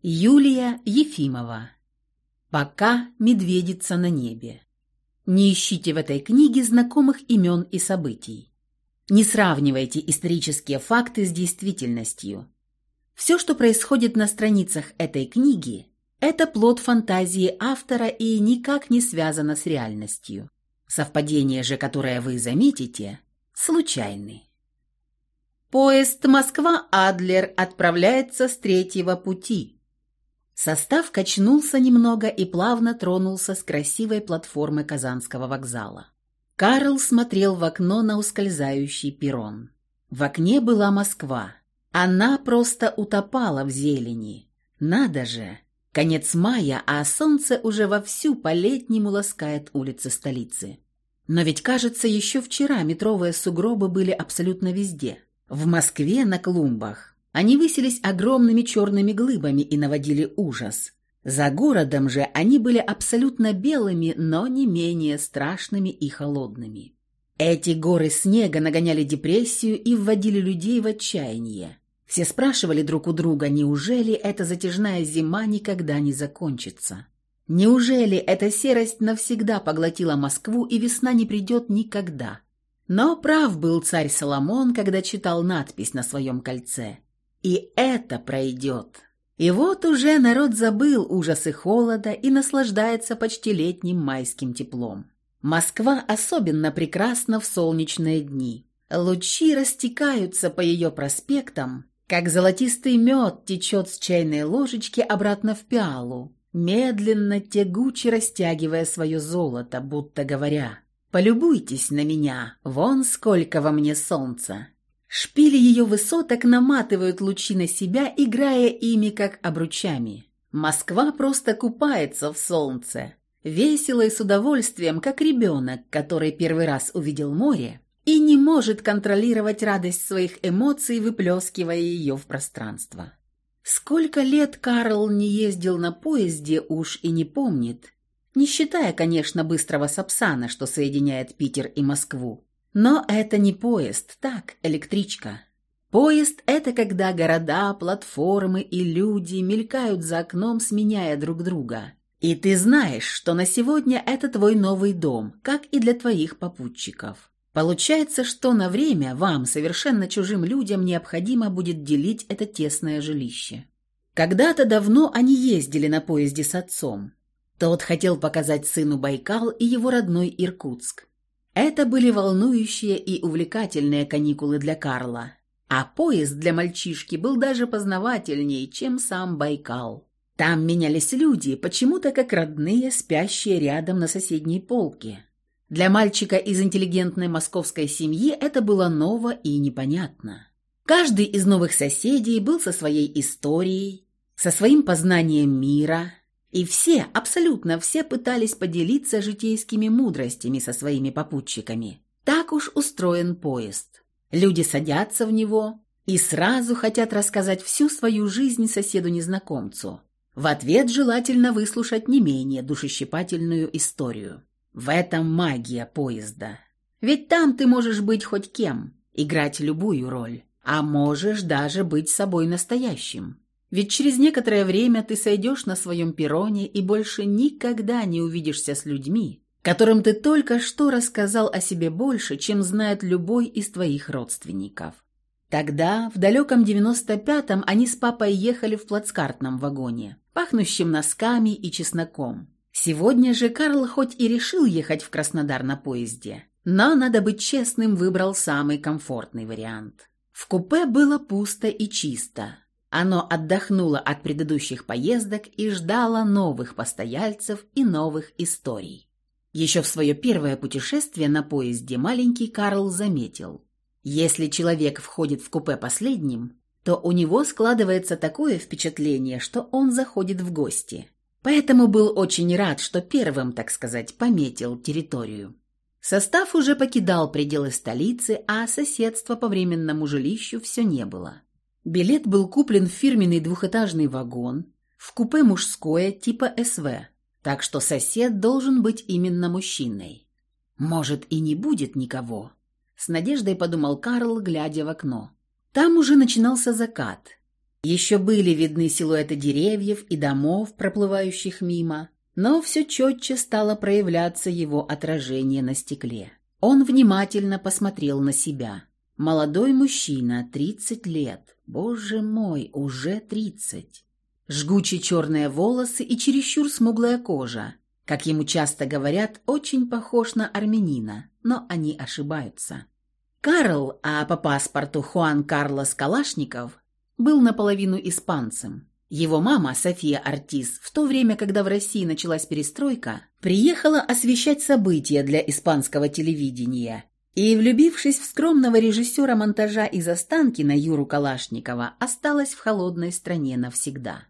Юлия Ефимова. Пока медведица на небе. Не ищите в этой книге знакомых имен и событий. Не сравнивайте исторические факты с действительностью. Все, что происходит на страницах этой книги, это плод фантазии автора и никак не связано с реальностью. Совпадения же, которые вы заметите, случайны. Поезд Москва-Адлер отправляется с третьего пути. Состав качнулся немного и плавно тронулся с красивой платформы Казанского вокзала. Карл смотрел в окно на ускользающий перрон. В окне была Москва. Она просто утопала в зелени. Надо же! Конец мая, а солнце уже вовсю по-летнему ласкает улицы столицы. Но ведь, кажется, еще вчера метровые сугробы были абсолютно везде. В Москве на клумбах, они высились огромными черными глыбами и наводили ужас. За городом же они были абсолютно белыми, но не менее страшными и холодными. Эти горы снега нагоняли депрессию и вводили людей в отчаяние. Все спрашивали друг у друга, неужели эта затяжная зима никогда не закончится? Неужели эта серость навсегда поглотила Москву и весна не придет никогда? Но прав был царь Соломон, когда читал надпись на своем кольце – и это пройдет. И вот уже народ забыл ужасы холода и наслаждается почти летним майским теплом. Москва особенно прекрасна в солнечные дни. Лучи растекаются по ее проспектам, как золотистый мед течет с чайной ложечки обратно в пиалу, медленно, тягуче растягивая свое золото, будто говоря «Полюбуйтесь на меня, вон сколько во мне солнца». Шпили ее высоток наматывают лучи на себя, играя ими как обручами. Москва просто купается в солнце. Весело и с удовольствием, как ребенок, который первый раз увидел море и не может контролировать радость своих эмоций, выплескивая ее в пространство. Сколько лет Карл не ездил на поезде, уж и не помнит, не считая, конечно, быстрого Сапсана, что соединяет Питер и Москву. Но это не поезд, так, электричка. Поезд – это когда города, платформы и люди мелькают за окном, сменяя друг друга. И ты знаешь, что на сегодня это твой новый дом, как и для твоих попутчиков. Получается, что на время вам, совершенно чужим людям, необходимо будет делить это тесное жилище. Когда-то давно они ездили на поезде с отцом. Тот хотел показать сыну Байкал и его родной Иркутск. Это были волнующие и увлекательные каникулы для Карла. А поезд для мальчишки был даже познавательнее, чем сам Байкал. Там менялись люди, почему-то как родные, спящие рядом на соседней полке. Для мальчика из интеллигентной московской семьи это было ново и непонятно. Каждый из новых соседей был со своей историей, со своим познанием мира, и все, абсолютно все пытались поделиться житейскими мудростями со своими попутчиками. Так уж устроен поезд. Люди садятся в него и сразу хотят рассказать всю свою жизнь соседу-незнакомцу. В ответ желательно выслушать не менее душещипательную историю. В этом магия поезда. Ведь там ты можешь быть хоть кем, играть любую роль, а можешь даже быть собой настоящим. Ведь через некоторое время ты сойдешь на своем перроне и больше никогда не увидишься с людьми, которым ты только что рассказал о себе больше, чем знает любой из твоих родственников. Тогда, в далеком 95-м, они с папой ехали в плацкартном вагоне, пахнущем носками и чесноком. Сегодня же Карл хоть и решил ехать в Краснодар на поезде, но, надо быть честным, выбрал самый комфортный вариант. В купе было пусто и чисто. Оно отдохнуло от предыдущих поездок и ждало новых постояльцев и новых историй. Еще в свое первое путешествие на поезде маленький Карл заметил, если человек входит в купе последним, то у него складывается такое впечатление, что он заходит в гости. Поэтому был очень рад, что первым, так сказать, пометил территорию. Состав уже покидал пределы столицы, а соседства по временному жилищу все не было. Билет был куплен в фирменный двухэтажный вагон, в купе мужское типа СВ, так что сосед должен быть именно мужчиной. Может, и не будет никого. С надеждой подумал Карл, глядя в окно. Там уже начинался закат. Еще были видны силуэты деревьев и домов, проплывающих мимо, но все четче стало проявляться его отражение на стекле. Он внимательно посмотрел на себя. Молодой мужчина, 30 лет. Боже мой, уже 30. Жгучие черные волосы и чересчур смуглая кожа. Как ему часто говорят, очень похож на армянина, но они ошибаются. Карл, а по паспорту Хуан Карлос Калашников, был наполовину испанцем. Его мама, София Артис, в то время, когда в России началась перестройка, приехала освещать события для испанского телевидения и, влюбившись в скромного режиссера монтажа из Останкина Юру Калашникова, осталась в холодной стране навсегда.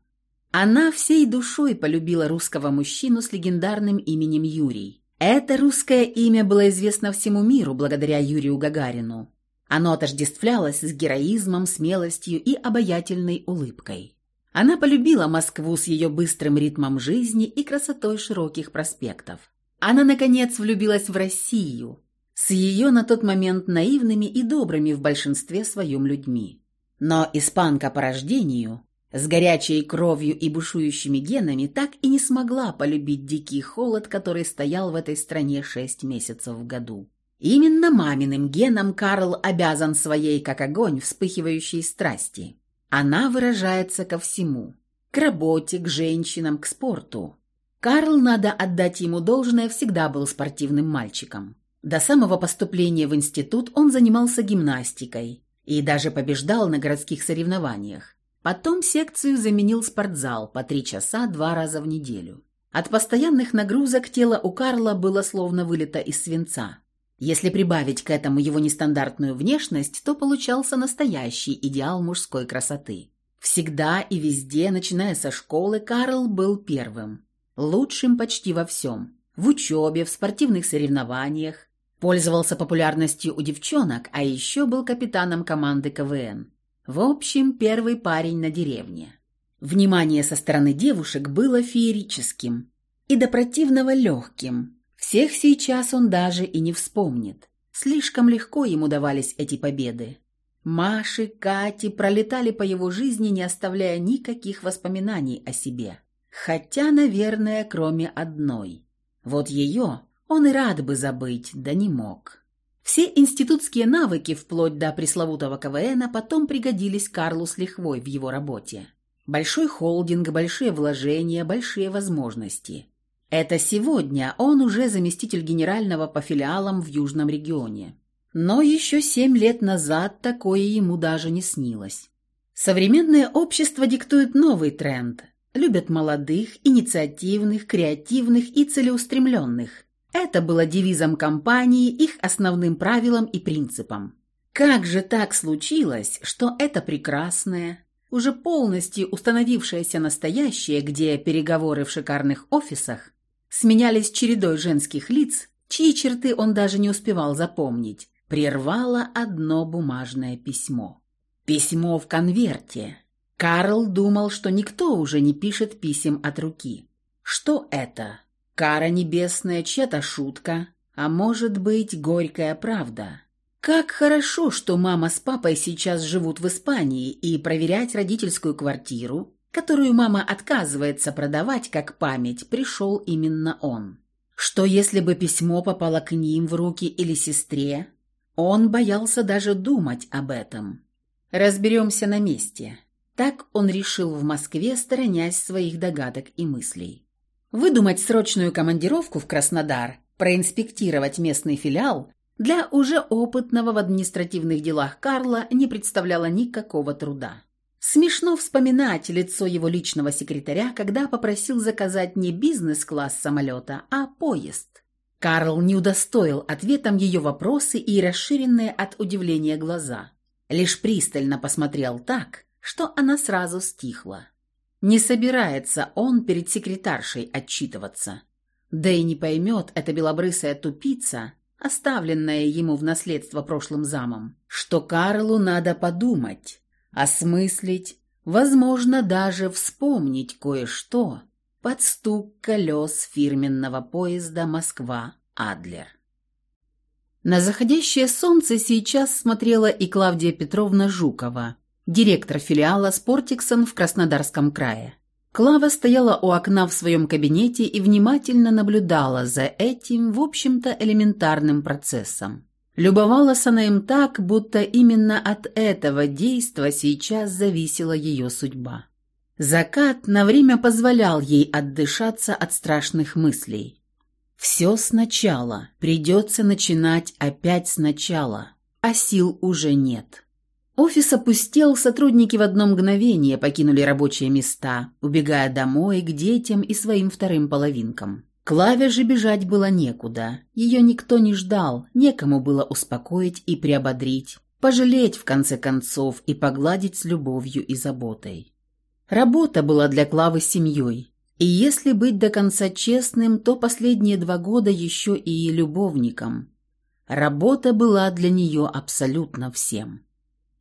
Она всей душой полюбила русского мужчину с легендарным именем Юрий. Это русское имя было известно всему миру благодаря Юрию Гагарину. Оно отождествлялось с героизмом, смелостью и обаятельной улыбкой. Она полюбила Москву с ее быстрым ритмом жизни и красотой широких проспектов. Она, наконец, влюбилась в Россию, с ее на тот момент наивными и добрыми в большинстве своем людьми. Но испанка по рождению, с горячей кровью и бушующими генами, так и не смогла полюбить дикий холод, который стоял в этой стране шесть месяцев в году. Именно маминым геном Карл обязан своей, как огонь, вспыхивающей страсти. Она выражается ко всему. К работе, к женщинам, к спорту. Карл, надо отдать ему должное, всегда был спортивным мальчиком. До самого поступления в институт он занимался гимнастикой и даже побеждал на городских соревнованиях. Потом секцию заменил спортзал по три часа два раза в неделю. От постоянных нагрузок тело у Карла было словно вылито из свинца. Если прибавить к этому его нестандартную внешность, то получался настоящий идеал мужской красоты. Всегда и везде, начиная со школы, Карл был первым. Лучшим почти во всем. В учебе, в спортивных соревнованиях. Пользовался популярностью у девчонок, а еще был капитаном команды КВН. В общем, первый парень на деревне. Внимание со стороны девушек было феерическим и до противного легким, всех сейчас он даже и не вспомнит. Слишком легко ему давались эти победы. Маши, Кати пролетали по его жизни, не оставляя никаких воспоминаний о себе. Хотя, наверное, кроме одной. Вот ее он и рад бы забыть, да не мог. Все институтские навыки, вплоть до пресловутого КВНа, потом пригодились Карлу с лихвой в его работе. Большой холдинг, большие вложения, большие возможности. Это сегодня он уже заместитель генерального по филиалам в Южном регионе. Но еще семь лет назад такое ему даже не снилось. Современное общество диктует новый тренд. Любят молодых, инициативных, креативных и целеустремленных. Это было девизом компании, их основным правилом и принципом. Как же так случилось, что это прекрасное, уже полностью установившееся настоящее, где переговоры в шикарных офисах сменялись чередой женских лиц, чьи черты он даже не успевал запомнить, прервало одно бумажное письмо. Письмо в конверте. Карл думал, что никто уже не пишет писем от руки. Что это? Кара небесная, чья-то шутка, а может быть, горькая правда. Как хорошо, что мама с папой сейчас живут в Испании, и проверять родительскую квартиру которую мама отказывается продавать как память, пришел именно он. Что если бы письмо попало к ним в руки или сестре? Он боялся даже думать об этом. «Разберемся на месте». Так он решил в Москве, сторонясь своих догадок и мыслей. Выдумать срочную командировку в Краснодар, проинспектировать местный филиал для уже опытного в административных делах Карла не представляло никакого труда. Смешно вспоминать лицо его личного секретаря, когда попросил заказать не бизнес-класс самолета, а поезд. Карл не удостоил ответом ее вопросы и расширенные от удивления глаза. Лишь пристально посмотрел так, что она сразу стихла. Не собирается он перед секретаршей отчитываться. Да и не поймет эта белобрысая тупица, оставленная ему в наследство прошлым замом, что Карлу надо подумать, осмыслить, возможно, даже вспомнить кое-что под стук колес фирменного поезда «Москва-Адлер». На заходящее солнце сейчас смотрела и Клавдия Петровна Жукова, директор филиала «Спортиксон» в Краснодарском крае. Клава стояла у окна в своем кабинете и внимательно наблюдала за этим, в общем-то, элементарным процессом. Любовалась она им так, будто именно от этого действа сейчас зависела ее судьба. Закат на время позволял ей отдышаться от страшных мыслей. Все сначала, придется начинать опять сначала, а сил уже нет. Офис опустел, сотрудники в одно мгновение покинули рабочие места, убегая домой к детям и своим вторым половинкам. Клаве же бежать было некуда. Ее никто не ждал, некому было успокоить и приободрить, пожалеть в конце концов и погладить с любовью и заботой. Работа была для Клавы семьей. И если быть до конца честным, то последние два года еще и любовником. Работа была для нее абсолютно всем.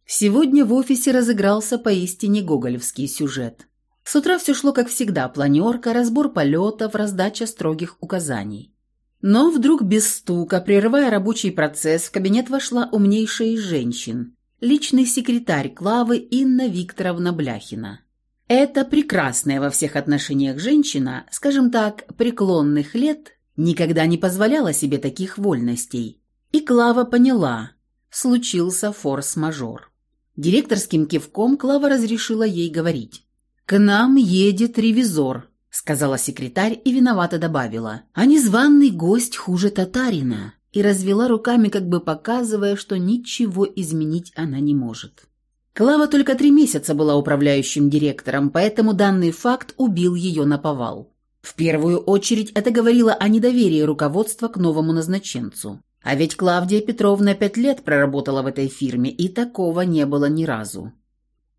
Сегодня в офисе разыгрался поистине гоголевский сюжет. С утра все шло как всегда, планерка, разбор полетов, раздача строгих указаний. Но вдруг без стука, прерывая рабочий процесс, в кабинет вошла умнейшая из женщин, личный секретарь Клавы Инна Викторовна Бляхина. Эта прекрасная во всех отношениях женщина, скажем так, преклонных лет, никогда не позволяла себе таких вольностей. И Клава поняла, случился форс-мажор. Директорским кивком Клава разрешила ей говорить. «К нам едет ревизор», — сказала секретарь и виновато добавила. «А незваный гость хуже татарина» и развела руками, как бы показывая, что ничего изменить она не может. Клава только три месяца была управляющим директором, поэтому данный факт убил ее на повал. В первую очередь это говорило о недоверии руководства к новому назначенцу. А ведь Клавдия Петровна пять лет проработала в этой фирме, и такого не было ни разу.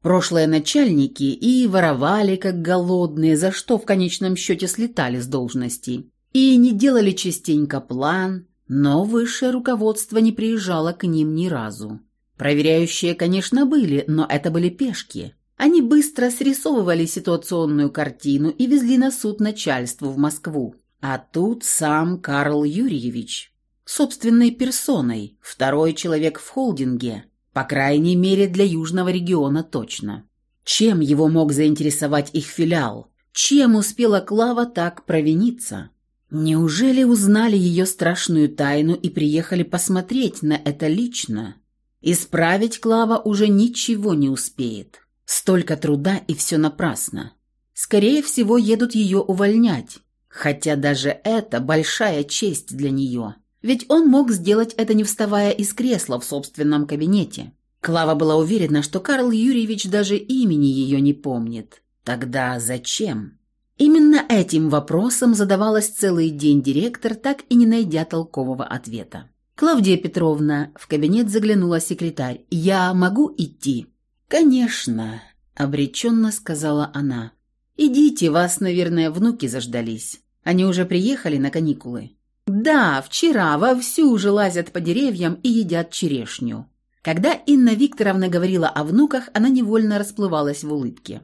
Прошлые начальники и воровали, как голодные, за что в конечном счете слетали с должности. И не делали частенько план, но высшее руководство не приезжало к ним ни разу. Проверяющие, конечно, были, но это были пешки. Они быстро срисовывали ситуационную картину и везли на суд начальству в Москву. А тут сам Карл Юрьевич собственной персоной, второй человек в холдинге, по крайней мере для южного региона точно. Чем его мог заинтересовать их филиал? Чем успела Клава так провиниться? Неужели узнали ее страшную тайну и приехали посмотреть на это лично? Исправить Клава уже ничего не успеет. Столько труда и все напрасно. Скорее всего, едут ее увольнять. Хотя даже это большая честь для нее. Ведь он мог сделать это, не вставая из кресла в собственном кабинете. Клава была уверена, что Карл Юрьевич даже имени ее не помнит. Тогда зачем? Именно этим вопросом задавалась целый день директор, так и не найдя толкового ответа. «Клавдия Петровна», — в кабинет заглянула секретарь, — «я могу идти?» «Конечно», — обреченно сказала она. «Идите, вас, наверное, внуки заждались. Они уже приехали на каникулы». Да, вчера вовсю уже лазят по деревьям и едят черешню. Когда Инна Викторовна говорила о внуках, она невольно расплывалась в улыбке.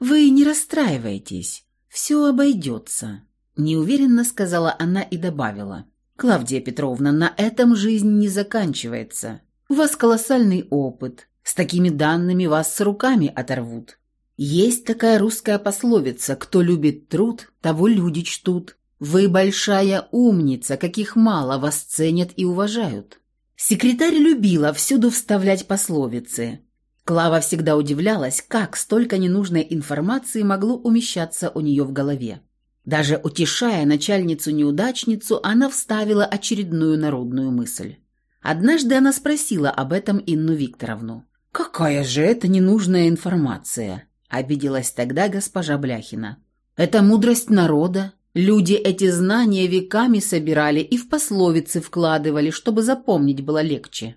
«Вы не расстраивайтесь, все обойдется», – неуверенно сказала она и добавила. «Клавдия Петровна, на этом жизнь не заканчивается. У вас колоссальный опыт. С такими данными вас с руками оторвут. Есть такая русская пословица «Кто любит труд, того люди чтут». Вы большая умница, каких мало вас ценят и уважают. Секретарь любила всюду вставлять пословицы. Клава всегда удивлялась, как столько ненужной информации могло умещаться у нее в голове. Даже утешая начальницу-неудачницу, она вставила очередную народную мысль. Однажды она спросила об этом Инну Викторовну. «Какая же это ненужная информация?» – обиделась тогда госпожа Бляхина. «Это мудрость народа, Люди эти знания веками собирали и в пословицы вкладывали, чтобы запомнить было легче.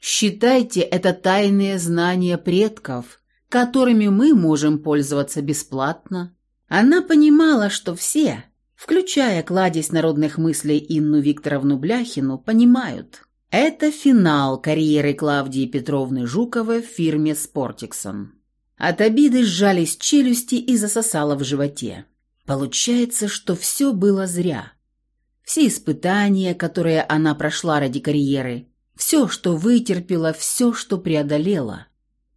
Считайте это тайные знания предков, которыми мы можем пользоваться бесплатно. Она понимала, что все, включая кладезь народных мыслей Инну Викторовну Бляхину, понимают. Это финал карьеры Клавдии Петровны Жуковой в фирме «Спортиксон». От обиды сжались челюсти и засосало в животе. Получается, что все было зря. Все испытания, которые она прошла ради карьеры, все, что вытерпела, все, что преодолела.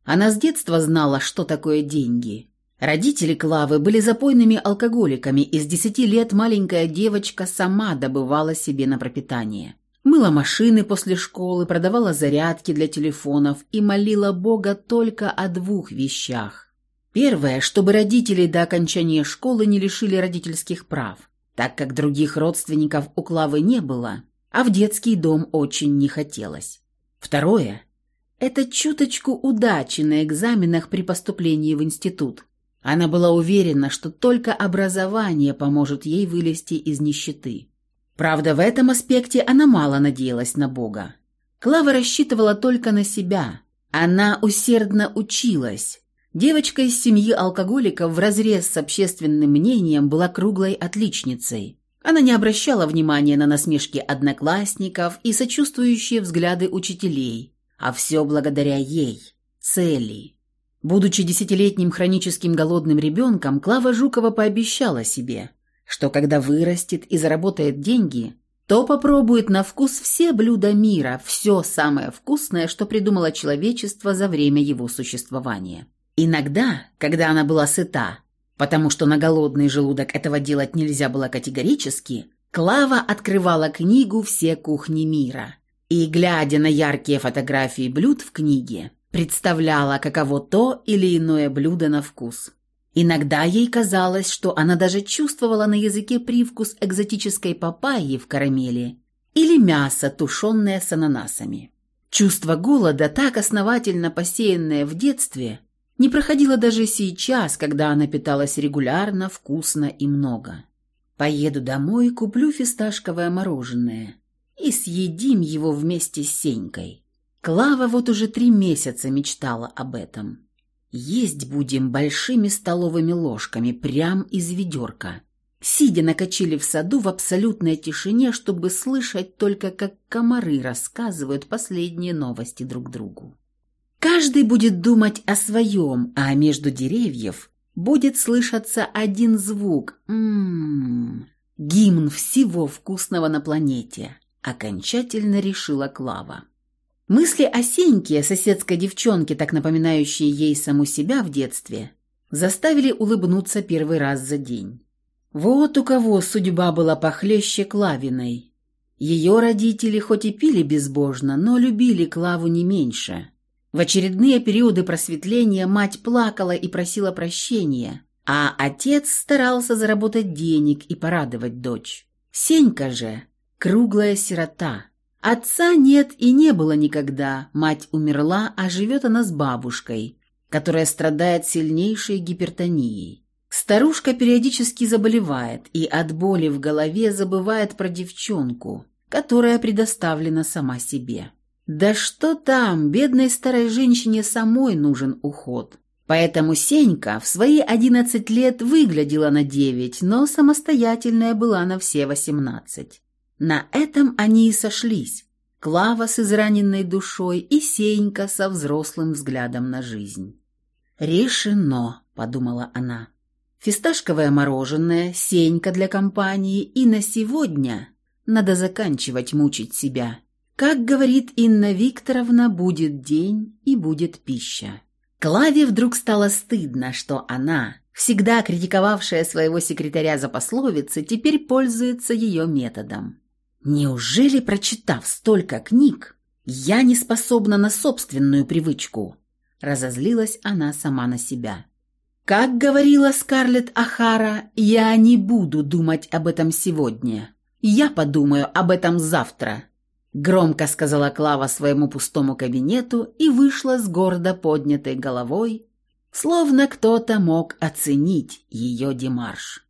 Она с детства знала, что такое деньги. Родители Клавы были запойными алкоголиками, и с десяти лет маленькая девочка сама добывала себе на пропитание. Мыла машины после школы, продавала зарядки для телефонов и молила Бога только о двух вещах. Первое, чтобы родители до окончания школы не лишили родительских прав, так как других родственников у Клавы не было, а в детский дом очень не хотелось. Второе – это чуточку удачи на экзаменах при поступлении в институт. Она была уверена, что только образование поможет ей вылезти из нищеты. Правда, в этом аспекте она мало надеялась на Бога. Клава рассчитывала только на себя. Она усердно училась. Девочка из семьи алкоголиков вразрез с общественным мнением была круглой отличницей. Она не обращала внимания на насмешки одноклассников и сочувствующие взгляды учителей, а все благодаря ей, цели. Будучи десятилетним хроническим голодным ребенком, Клава Жукова пообещала себе – что когда вырастет и заработает деньги, то попробует на вкус все блюда мира, все самое вкусное, что придумало человечество за время его существования. Иногда, когда она была сыта, потому что на голодный желудок этого делать нельзя было категорически, Клава открывала книгу «Все кухни мира» и, глядя на яркие фотографии блюд в книге, представляла, каково то или иное блюдо на вкус. Иногда ей казалось, что она даже чувствовала на языке привкус экзотической папайи в карамели или мясо, тушенное с ананасами. Чувство голода, так основательно посеянное в детстве, не проходило даже сейчас, когда она питалась регулярно, вкусно и много. «Поеду домой, куплю фисташковое мороженое и съедим его вместе с Сенькой». Клава вот уже три месяца мечтала об этом. Есть будем большими столовыми ложками, прям из ведерка. Сидя на качели в саду в абсолютной тишине, чтобы слышать только, как комары рассказывают последние новости друг другу. Каждый будет думать о своем, а между деревьев будет слышаться один звук «Ммм». Гимн всего вкусного на планете, окончательно решила Клава. Мысли о Сеньке, соседской девчонке, так напоминающей ей саму себя в детстве, заставили улыбнуться первый раз за день. Вот у кого судьба была похлеще Клавиной. Ее родители хоть и пили безбожно, но любили Клаву не меньше. В очередные периоды просветления мать плакала и просила прощения, а отец старался заработать денег и порадовать дочь. Сенька же – круглая сирота – Отца нет и не было никогда. Мать умерла, а живет она с бабушкой, которая страдает сильнейшей гипертонией. Старушка периодически заболевает и от боли в голове забывает про девчонку, которая предоставлена сама себе. Да что там, бедной старой женщине самой нужен уход. Поэтому Сенька в свои одиннадцать лет выглядела на девять, но самостоятельная была на все восемнадцать. На этом они и сошлись. Клава с израненной душой и Сенька со взрослым взглядом на жизнь. «Решено», — подумала она. «Фисташковое мороженое, Сенька для компании, и на сегодня надо заканчивать мучить себя. Как говорит Инна Викторовна, будет день и будет пища». Клаве вдруг стало стыдно, что она, всегда критиковавшая своего секретаря за пословицы, теперь пользуется ее методом. Неужели, прочитав столько книг, я не способна на собственную привычку? Разозлилась она сама на себя. Как говорила Скарлетт Ахара, я не буду думать об этом сегодня. Я подумаю об этом завтра. Громко сказала Клава своему пустому кабинету и вышла с гордо поднятой головой, словно кто-то мог оценить ее демарш.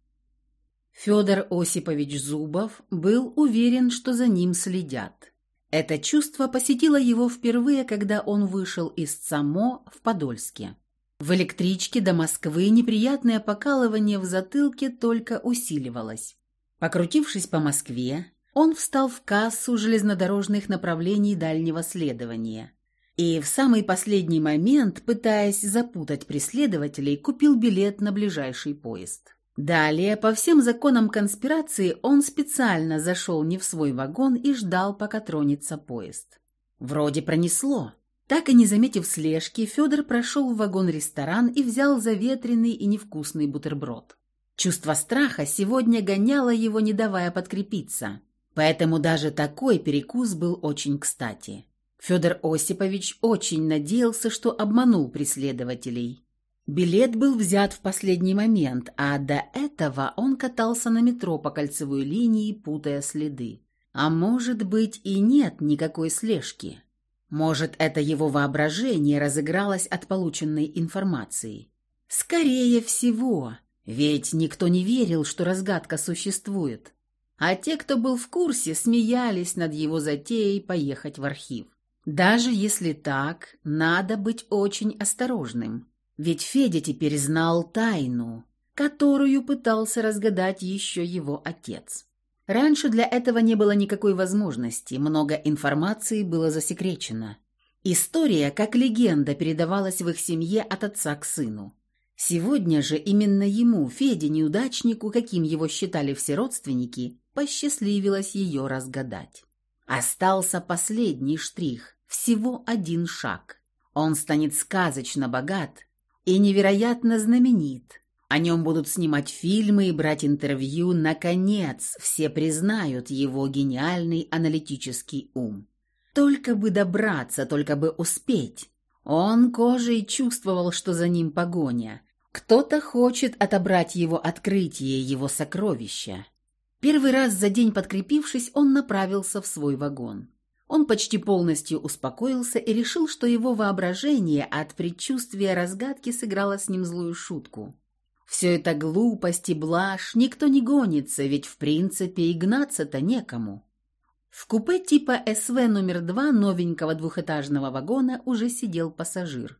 Федор Осипович Зубов был уверен, что за ним следят. Это чувство посетило его впервые, когда он вышел из ЦАМО в Подольске. В электричке до Москвы неприятное покалывание в затылке только усиливалось. Покрутившись по Москве, он встал в кассу железнодорожных направлений дальнего следования и в самый последний момент, пытаясь запутать преследователей, купил билет на ближайший поезд. Далее, по всем законам конспирации, он специально зашел не в свой вагон и ждал, пока тронется поезд. Вроде пронесло. Так и не заметив слежки, Федор прошел в вагон-ресторан и взял заветренный и невкусный бутерброд. Чувство страха сегодня гоняло его, не давая подкрепиться. Поэтому даже такой перекус был очень кстати. Федор Осипович очень надеялся, что обманул преследователей. Билет был взят в последний момент, а до этого он катался на метро по кольцевой линии, путая следы. А может быть и нет никакой слежки. Может, это его воображение разыгралось от полученной информации. Скорее всего, ведь никто не верил, что разгадка существует. А те, кто был в курсе, смеялись над его затеей поехать в архив. Даже если так, надо быть очень осторожным. Ведь Федя теперь знал тайну, которую пытался разгадать еще его отец. Раньше для этого не было никакой возможности, много информации было засекречено. История, как легенда, передавалась в их семье от отца к сыну. Сегодня же именно ему, Феде, неудачнику, каким его считали все родственники, посчастливилось ее разгадать. Остался последний штрих, всего один шаг. Он станет сказочно богат и невероятно знаменит. О нем будут снимать фильмы и брать интервью. Наконец, все признают его гениальный аналитический ум. Только бы добраться, только бы успеть. Он кожей чувствовал, что за ним погоня. Кто-то хочет отобрать его открытие, его сокровища. Первый раз за день подкрепившись, он направился в свой вагон. Он почти полностью успокоился и решил, что его воображение от предчувствия разгадки сыграло с ним злую шутку. Все это глупость и блажь, никто не гонится, ведь в принципе и гнаться-то некому. В купе типа СВ номер два новенького двухэтажного вагона уже сидел пассажир.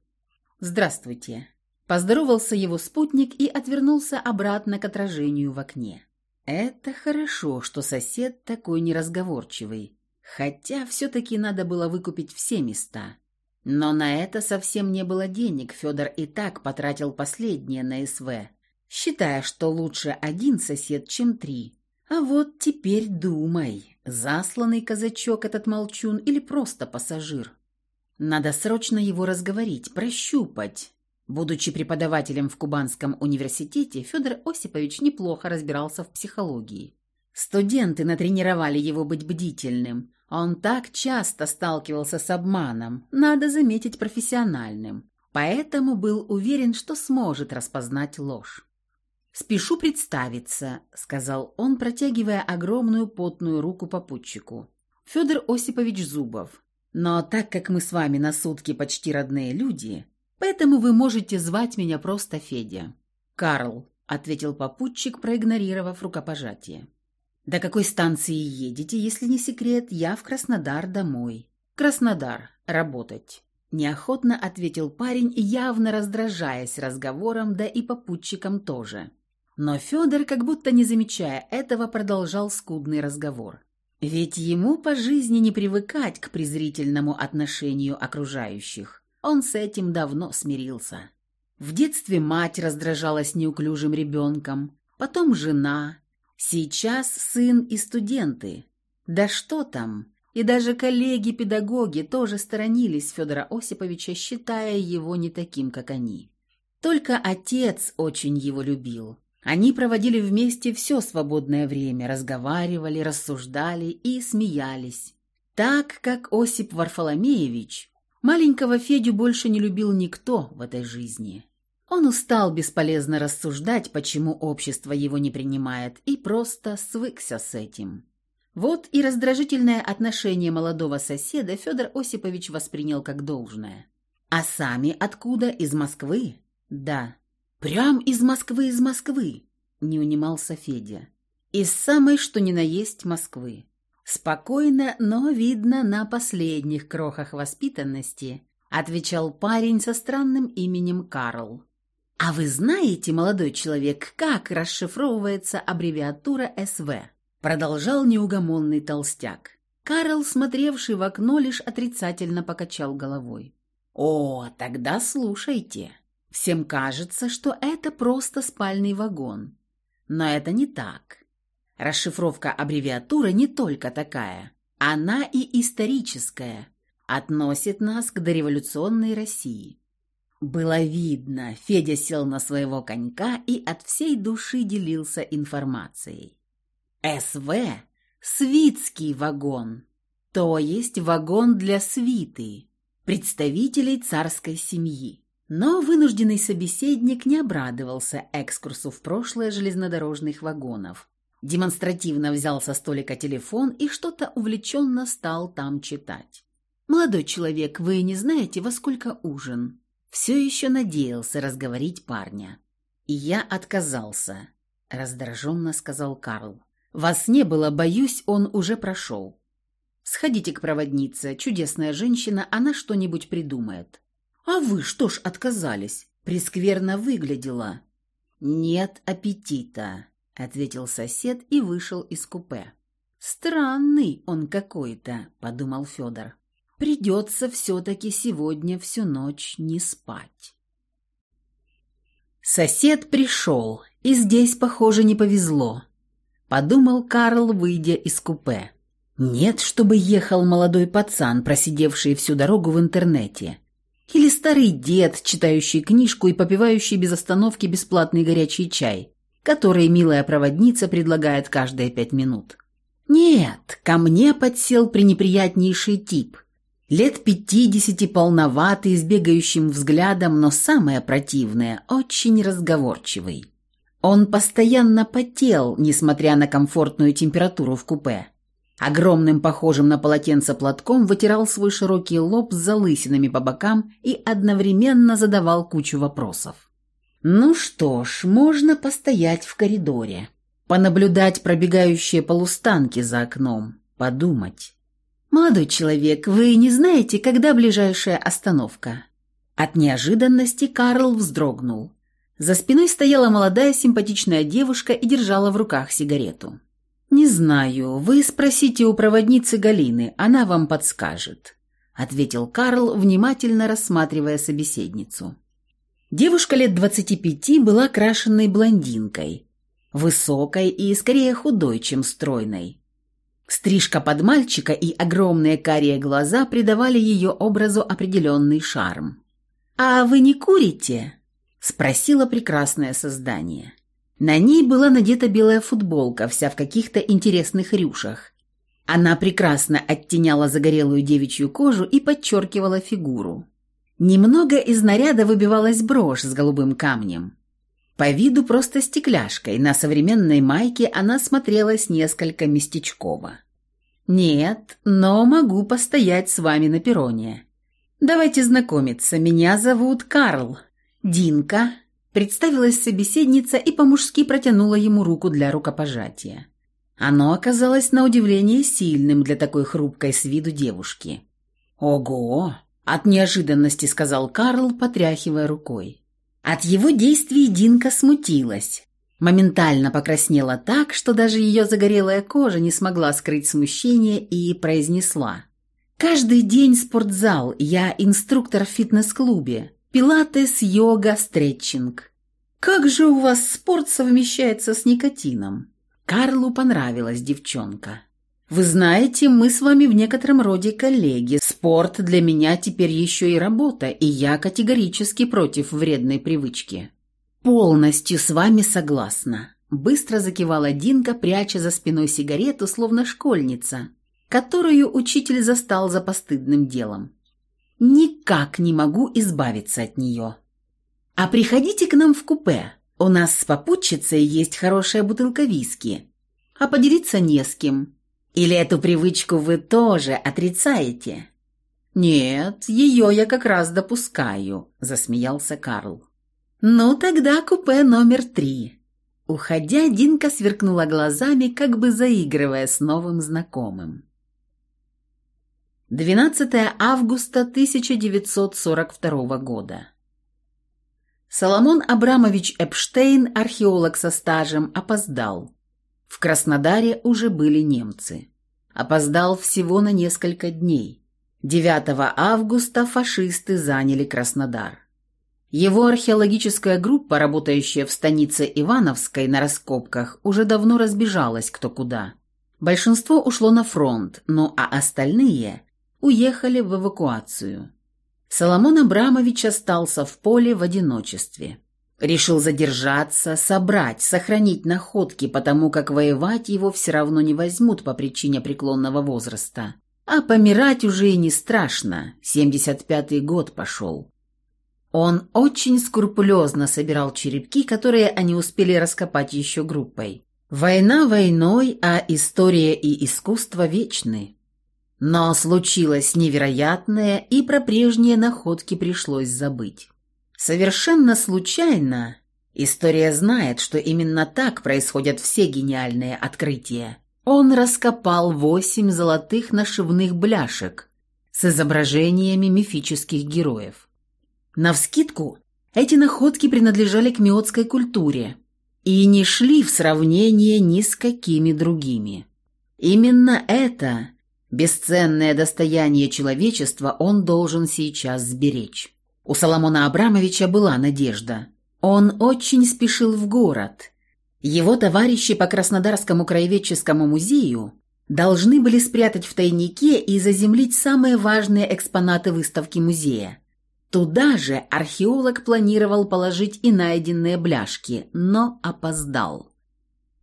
«Здравствуйте», Поздоровался его спутник и отвернулся обратно к отражению в окне. Это хорошо, что сосед такой неразговорчивый. Хотя все-таки надо было выкупить все места. Но на это совсем не было денег, Федор и так потратил последнее на СВ, считая, что лучше один сосед, чем три. А вот теперь думай, засланный казачок этот молчун или просто пассажир. Надо срочно его разговорить, прощупать, Будучи преподавателем в Кубанском университете, Федор Осипович неплохо разбирался в психологии. Студенты натренировали его быть бдительным. Он так часто сталкивался с обманом, надо заметить профессиональным. Поэтому был уверен, что сможет распознать ложь. «Спешу представиться», — сказал он, протягивая огромную потную руку попутчику. «Федор Осипович Зубов. Но так как мы с вами на сутки почти родные люди, Поэтому вы можете звать меня просто Федя». «Карл», — ответил попутчик, проигнорировав рукопожатие. «До какой станции едете, если не секрет? Я в Краснодар домой». «Краснодар. Работать». Неохотно ответил парень, явно раздражаясь разговором, да и попутчиком тоже. Но Федор, как будто не замечая этого, продолжал скудный разговор. Ведь ему по жизни не привыкать к презрительному отношению окружающих. Он с этим давно смирился. В детстве мать раздражалась неуклюжим ребенком, потом жена, сейчас сын и студенты. Да что там, и даже коллеги-педагоги тоже сторонились Федора Осиповича, считая его не таким, как они. Только отец очень его любил. Они проводили вместе все свободное время, разговаривали, рассуждали и смеялись. Так как Осип Варфоломеевич Маленького Федю больше не любил никто в этой жизни. Он устал бесполезно рассуждать, почему общество его не принимает, и просто свыкся с этим. Вот и раздражительное отношение молодого соседа Федор Осипович воспринял как должное. «А сами откуда? Из Москвы?» «Да». «Прям из Москвы, из Москвы!» – не унимался Федя. «Из самой, что ни на есть Москвы. Спокойно, но, видно, на последних крохах воспитанности, отвечал парень со странным именем Карл. «А вы знаете, молодой человек, как расшифровывается аббревиатура СВ?» Продолжал неугомонный толстяк. Карл, смотревший в окно, лишь отрицательно покачал головой. «О, тогда слушайте. Всем кажется, что это просто спальный вагон. Но это не так. Расшифровка аббревиатуры не только такая. Она и историческая. относит нас к дореволюционной России. Было видно, Федя сел на своего конька и от всей души делился информацией. СВ – свитский вагон, то есть вагон для свиты, представителей царской семьи. Но вынужденный собеседник не обрадовался экскурсу в прошлое железнодорожных вагонов. Демонстративно взял со столика телефон и что-то увлеченно стал там читать. «Молодой человек, вы не знаете, во сколько ужин?» Все еще надеялся разговорить парня. «И я отказался», — раздраженно сказал Карл. «Вас не было, боюсь, он уже прошел. Сходите к проводнице, чудесная женщина, она что-нибудь придумает». «А вы что ж отказались? Прескверно выглядела». «Нет аппетита», — ответил сосед и вышел из купе. «Странный он какой-то», — подумал Федор. «Придется все-таки сегодня всю ночь не спать». Сосед пришел, и здесь, похоже, не повезло, — подумал Карл, выйдя из купе. Нет, чтобы ехал молодой пацан, просидевший всю дорогу в интернете. Или старый дед, читающий книжку и попивающий без остановки бесплатный горячий чай, который милая проводница предлагает каждые пять минут. Нет, ко мне подсел пренеприятнейший тип. Лет пятидесяти, полноватый, с бегающим взглядом, но самое противное – очень разговорчивый. Он постоянно потел, несмотря на комфортную температуру в купе. Огромным, похожим на полотенце платком, вытирал свой широкий лоб с залысинами по бокам и одновременно задавал кучу вопросов. Ну что ж, можно постоять в коридоре, понаблюдать пробегающие полустанки за окном, подумать. «Молодой человек, вы не знаете, когда ближайшая остановка?» От неожиданности Карл вздрогнул. За спиной стояла молодая симпатичная девушка и держала в руках сигарету. «Не знаю. Вы спросите у проводницы Галины, она вам подскажет», — ответил Карл, внимательно рассматривая собеседницу. Девушка лет двадцати пяти была крашенной блондинкой, высокой и скорее худой, чем стройной. Стрижка под мальчика и огромные карие глаза придавали ее образу определенный шарм. «А вы не курите?» — спросила прекрасное создание. На ней была надета белая футболка, вся в каких-то интересных рюшах. Она прекрасно оттеняла загорелую девичью кожу и подчеркивала фигуру. Немного из наряда выбивалась брошь с голубым камнем. По виду просто стекляшкой, на современной майке она смотрелась несколько местечково. «Нет, но могу постоять с вами на перроне. Давайте знакомиться, меня зовут Карл. Динка, Представилась собеседница и по-мужски протянула ему руку для рукопожатия. Оно оказалось на удивление сильным для такой хрупкой с виду девушки. «Ого!» – от неожиданности сказал Карл, потряхивая рукой. От его действий Динка смутилась. Моментально покраснела так, что даже ее загорелая кожа не смогла скрыть смущение и произнесла. «Каждый день спортзал, я инструктор в фитнес-клубе. Пилатес, йога, стретчинг. Как же у вас спорт совмещается с никотином? Карлу понравилась девчонка. Вы знаете, мы с вами в некотором роде коллеги. Спорт для меня теперь еще и работа, и я категорически против вредной привычки. Полностью с вами согласна. Быстро закивала Динка, пряча за спиной сигарету, словно школьница, которую учитель застал за постыдным делом. Никак не могу избавиться от нее. А приходите к нам в купе. У нас с попутчицей есть хорошая бутылка виски. А поделиться не с кем. Или эту привычку вы тоже отрицаете? Нет, ее я как раз допускаю, засмеялся Карл. Ну тогда купе номер три. Уходя, Динка сверкнула глазами, как бы заигрывая с новым знакомым. 12 августа 1942 года. Соломон Абрамович Эпштейн, археолог со стажем, опоздал. В Краснодаре уже были немцы. Опоздал всего на несколько дней. 9 августа фашисты заняли Краснодар. Его археологическая группа, работающая в станице Ивановской на раскопках, уже давно разбежалась кто куда. Большинство ушло на фронт, ну а остальные уехали в эвакуацию. Соломон Абрамович остался в поле в одиночестве. Решил задержаться, собрать, сохранить находки, потому как воевать его все равно не возьмут по причине преклонного возраста. А помирать уже и не страшно, 75-й год пошел. Он очень скрупулезно собирал черепки, которые они успели раскопать еще группой. Война войной, а история и искусство вечны. Но случилось невероятное, и про прежние находки пришлось забыть. Совершенно случайно история знает, что именно так происходят все гениальные открытия. Он раскопал восемь золотых нашивных бляшек с изображениями мифических героев. Навскидку, эти находки принадлежали к миотской культуре и не шли в сравнение ни с какими другими. Именно это бесценное достояние человечества он должен сейчас сберечь. У Соломона Абрамовича была надежда. Он очень спешил в город. Его товарищи по Краснодарскому краеведческому музею должны были спрятать в тайнике и заземлить самые важные экспонаты выставки музея. Туда же археолог планировал положить и найденные бляшки, но опоздал.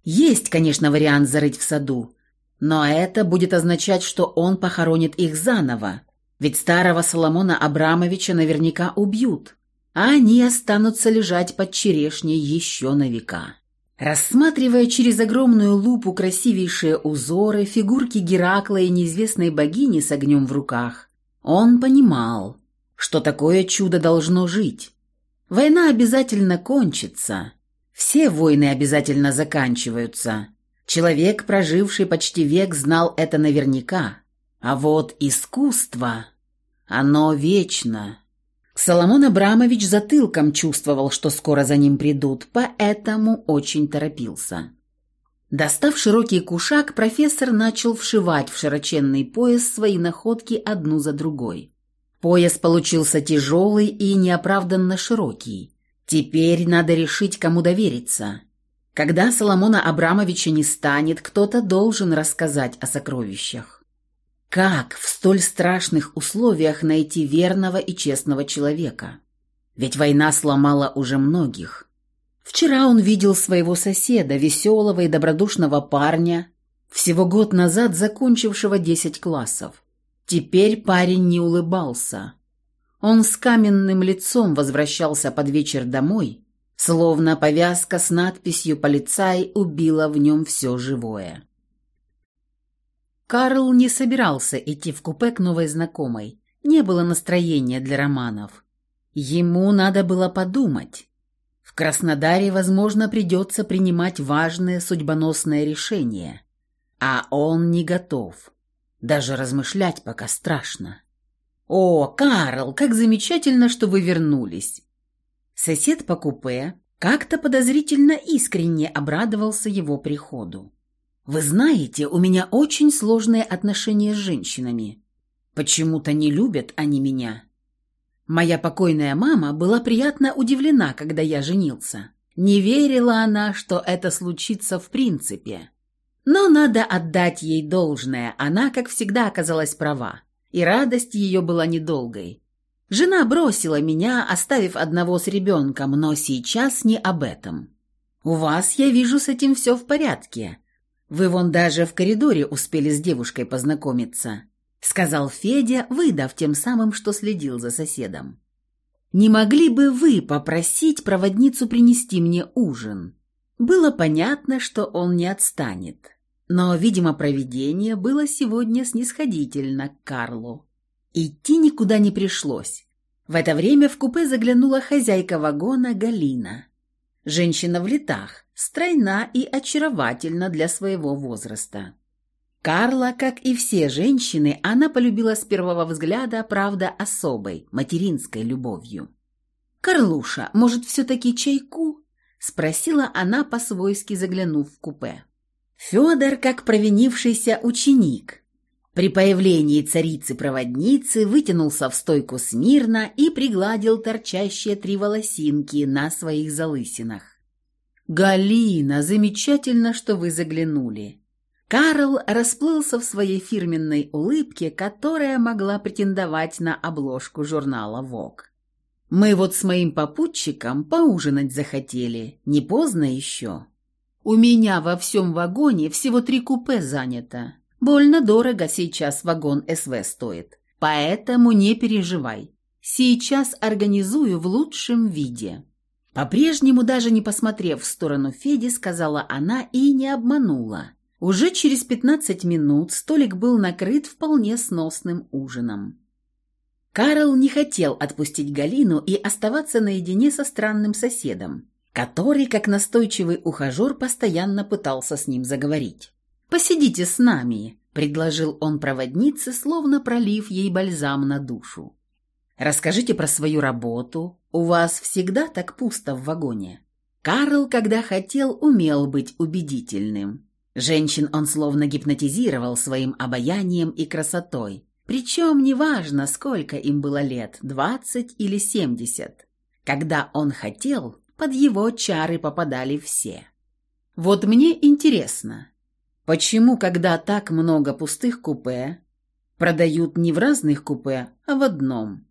Есть, конечно, вариант зарыть в саду, но это будет означать, что он похоронит их заново, ведь старого Соломона Абрамовича наверняка убьют, а они останутся лежать под черешней еще на века. Рассматривая через огромную лупу красивейшие узоры, фигурки Геракла и неизвестной богини с огнем в руках, он понимал, что такое чудо должно жить. Война обязательно кончится. Все войны обязательно заканчиваются. Человек, проживший почти век, знал это наверняка. А вот искусство, оно вечно. Соломон Абрамович затылком чувствовал, что скоро за ним придут, поэтому очень торопился. Достав широкий кушак, профессор начал вшивать в широченный пояс свои находки одну за другой. Пояс получился тяжелый и неоправданно широкий. Теперь надо решить, кому довериться. Когда Соломона Абрамовича не станет, кто-то должен рассказать о сокровищах. Как в столь страшных условиях найти верного и честного человека? Ведь война сломала уже многих. Вчера он видел своего соседа, веселого и добродушного парня, всего год назад закончившего десять классов. Теперь парень не улыбался. Он с каменным лицом возвращался под вечер домой, словно повязка с надписью «Полицай» убила в нем все живое. Карл не собирался идти в купе к новой знакомой. Не было настроения для романов. Ему надо было подумать. В Краснодаре, возможно, придется принимать важное судьбоносное решение. А он не готов. Даже размышлять пока страшно. «О, Карл, как замечательно, что вы вернулись!» Сосед по купе как-то подозрительно искренне обрадовался его приходу. Вы знаете, у меня очень сложные отношения с женщинами. Почему-то не любят они меня. Моя покойная мама была приятно удивлена, когда я женился. Не верила она, что это случится в принципе. Но надо отдать ей должное, она, как всегда, оказалась права. И радость ее была недолгой. Жена бросила меня, оставив одного с ребенком, но сейчас не об этом. У вас, я вижу, с этим все в порядке. Вы вон даже в коридоре успели с девушкой познакомиться», — сказал Федя, выдав тем самым, что следил за соседом. «Не могли бы вы попросить проводницу принести мне ужин?» Было понятно, что он не отстанет. Но, видимо, провидение было сегодня снисходительно к Карлу. Идти никуда не пришлось. В это время в купе заглянула хозяйка вагона Галина. Женщина в летах, стройна и очаровательна для своего возраста. Карла, как и все женщины, она полюбила с первого взгляда, правда, особой, материнской любовью. «Карлуша, может, все-таки чайку?» – спросила она, по-свойски заглянув в купе. Федор, как провинившийся ученик, при появлении царицы-проводницы вытянулся в стойку смирно и пригладил торчащие три волосинки на своих залысинах. «Галина, замечательно, что вы заглянули. Карл расплылся в своей фирменной улыбке, которая могла претендовать на обложку журнала «Вог». «Мы вот с моим попутчиком поужинать захотели. Не поздно еще?» «У меня во всем вагоне всего три купе занято. Больно дорого сейчас вагон СВ стоит. Поэтому не переживай. Сейчас организую в лучшем виде». По-прежнему, даже не посмотрев в сторону Феди, сказала она и не обманула. Уже через пятнадцать минут столик был накрыт вполне сносным ужином. Карл не хотел отпустить Галину и оставаться наедине со странным соседом, который, как настойчивый ухажер, постоянно пытался с ним заговорить. «Посидите с нами», — предложил он проводнице, словно пролив ей бальзам на душу. «Расскажите про свою работу. У вас всегда так пусто в вагоне». Карл, когда хотел, умел быть убедительным. Женщин он словно гипнотизировал своим обаянием и красотой. Причем неважно, сколько им было лет, двадцать или семьдесят. Когда он хотел, под его чары попадали все. Вот мне интересно, почему, когда так много пустых купе, продают не в разных купе, а в одном?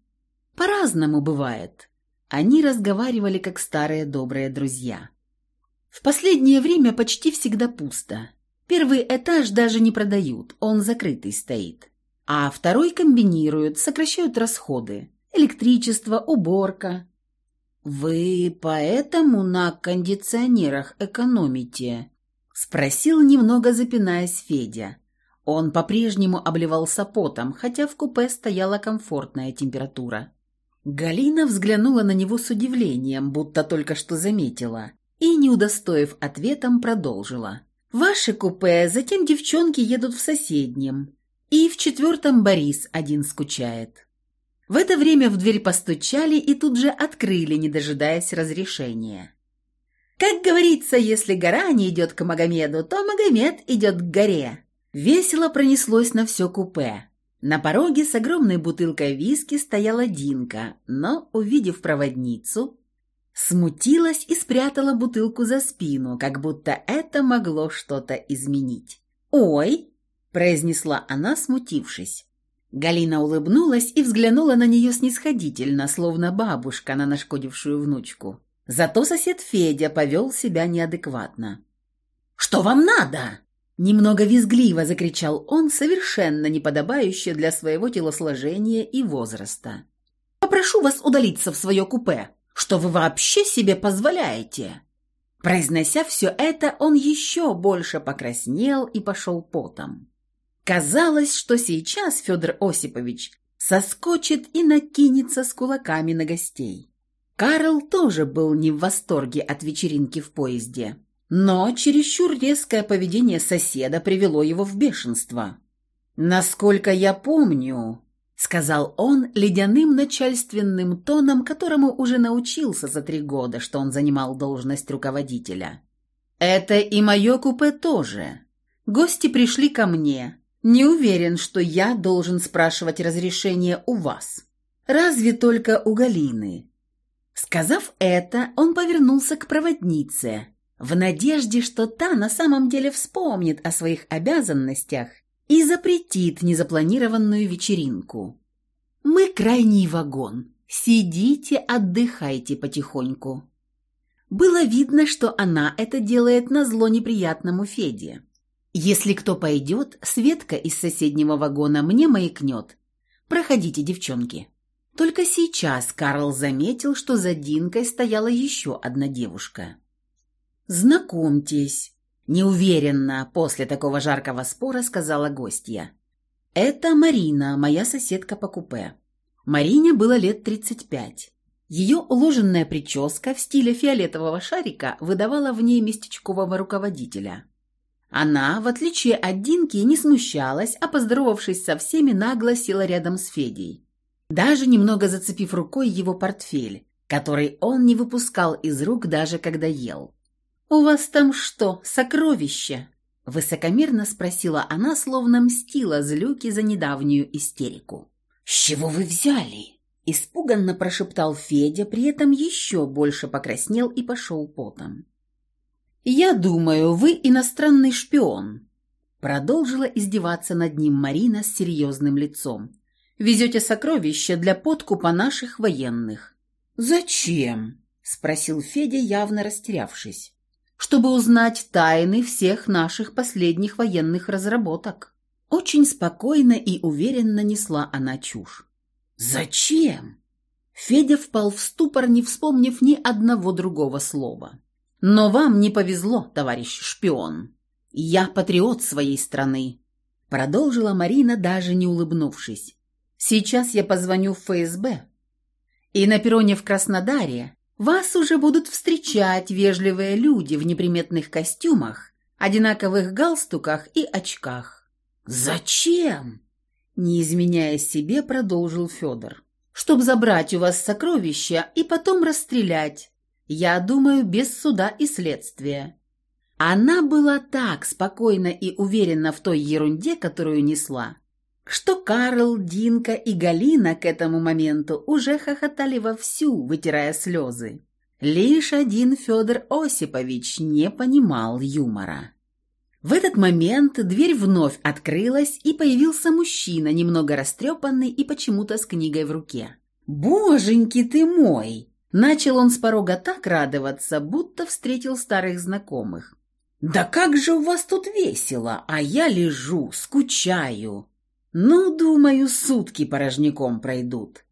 По-разному бывает. Они разговаривали как старые добрые друзья. В последнее время почти всегда пусто. Первый этаж даже не продают, он закрытый стоит. А второй комбинируют, сокращают расходы. Электричество, уборка. «Вы поэтому на кондиционерах экономите?» – спросил, немного запинаясь Федя. Он по-прежнему обливался потом, хотя в купе стояла комфортная температура. Галина взглянула на него с удивлением, будто только что заметила, и, не удостоив ответом, продолжила. Ваше купе, затем девчонки едут в соседнем. И в четвертом Борис один скучает. В это время в дверь постучали и тут же открыли, не дожидаясь разрешения. Как говорится, если гора не идет к Магомеду, то Магомед идет к горе. Весело пронеслось на все купе. На пороге с огромной бутылкой виски стояла Динка, но, увидев проводницу, Смутилась и спрятала бутылку за спину, как будто это могло что-то изменить. «Ой!» – произнесла она, смутившись. Галина улыбнулась и взглянула на нее снисходительно, словно бабушка на нашкодившую внучку. Зато сосед Федя повел себя неадекватно. «Что вам надо?» Немного визгливо закричал он, совершенно неподобающе для своего телосложения и возраста. «Попрошу вас удалиться в свое купе. Что вы вообще себе позволяете?» Произнося все это, он еще больше покраснел и пошел потом. Казалось, что сейчас Федор Осипович соскочит и накинется с кулаками на гостей. Карл тоже был не в восторге от вечеринки в поезде, но чересчур резкое поведение соседа привело его в бешенство. «Насколько я помню, сказал он ледяным начальственным тоном, которому уже научился за три года, что он занимал должность руководителя. «Это и мое купе тоже. Гости пришли ко мне. Не уверен, что я должен спрашивать разрешение у вас. Разве только у Галины». Сказав это, он повернулся к проводнице, в надежде, что та на самом деле вспомнит о своих обязанностях и запретит незапланированную вечеринку. «Мы крайний вагон. Сидите, отдыхайте потихоньку». Было видно, что она это делает на зло неприятному Феде. «Если кто пойдет, Светка из соседнего вагона мне маякнет. Проходите, девчонки». Только сейчас Карл заметил, что за Динкой стояла еще одна девушка. «Знакомьтесь, Неуверенно после такого жаркого спора сказала гостья. «Это Марина, моя соседка по купе». Марине было лет 35. Ее уложенная прическа в стиле фиолетового шарика выдавала в ней местечкового руководителя. Она, в отличие от Динки, не смущалась, а поздоровавшись со всеми, нагло села рядом с Федей. Даже немного зацепив рукой его портфель, который он не выпускал из рук даже когда ел. «У вас там что, сокровища?» Высокомерно спросила она, словно мстила злюки за недавнюю истерику. «С чего вы взяли?» Испуганно прошептал Федя, при этом еще больше покраснел и пошел потом. «Я думаю, вы иностранный шпион». Продолжила издеваться над ним Марина с серьезным лицом. «Везете сокровища для подкупа наших военных». «Зачем?» – спросил Федя, явно растерявшись. «Чтобы узнать тайны всех наших последних военных разработок». Очень спокойно и уверенно несла она чушь. «Зачем?» Федя впал в ступор, не вспомнив ни одного другого слова. «Но вам не повезло, товарищ шпион. Я патриот своей страны», — продолжила Марина, даже не улыбнувшись. «Сейчас я позвоню в ФСБ, и на перроне в Краснодаре вас уже будут встречать вежливые люди в неприметных костюмах, одинаковых галстуках и очках». «Зачем?» Не изменяя себе, продолжил Федор. «Чтоб забрать у вас сокровища и потом расстрелять. Я думаю, без суда и следствия». Она была так спокойна и уверена в той ерунде, которую несла, что Карл, Динка и Галина к этому моменту уже хохотали вовсю, вытирая слезы. Лишь один Федор Осипович не понимал юмора. В этот момент дверь вновь открылась, и появился мужчина, немного растрепанный и почему-то с книгой в руке. «Боженьки ты мой!» Начал он с порога так радоваться, будто встретил старых знакомых. «Да как же у вас тут весело, а я лежу, скучаю. Ну, думаю, сутки порожняком пройдут.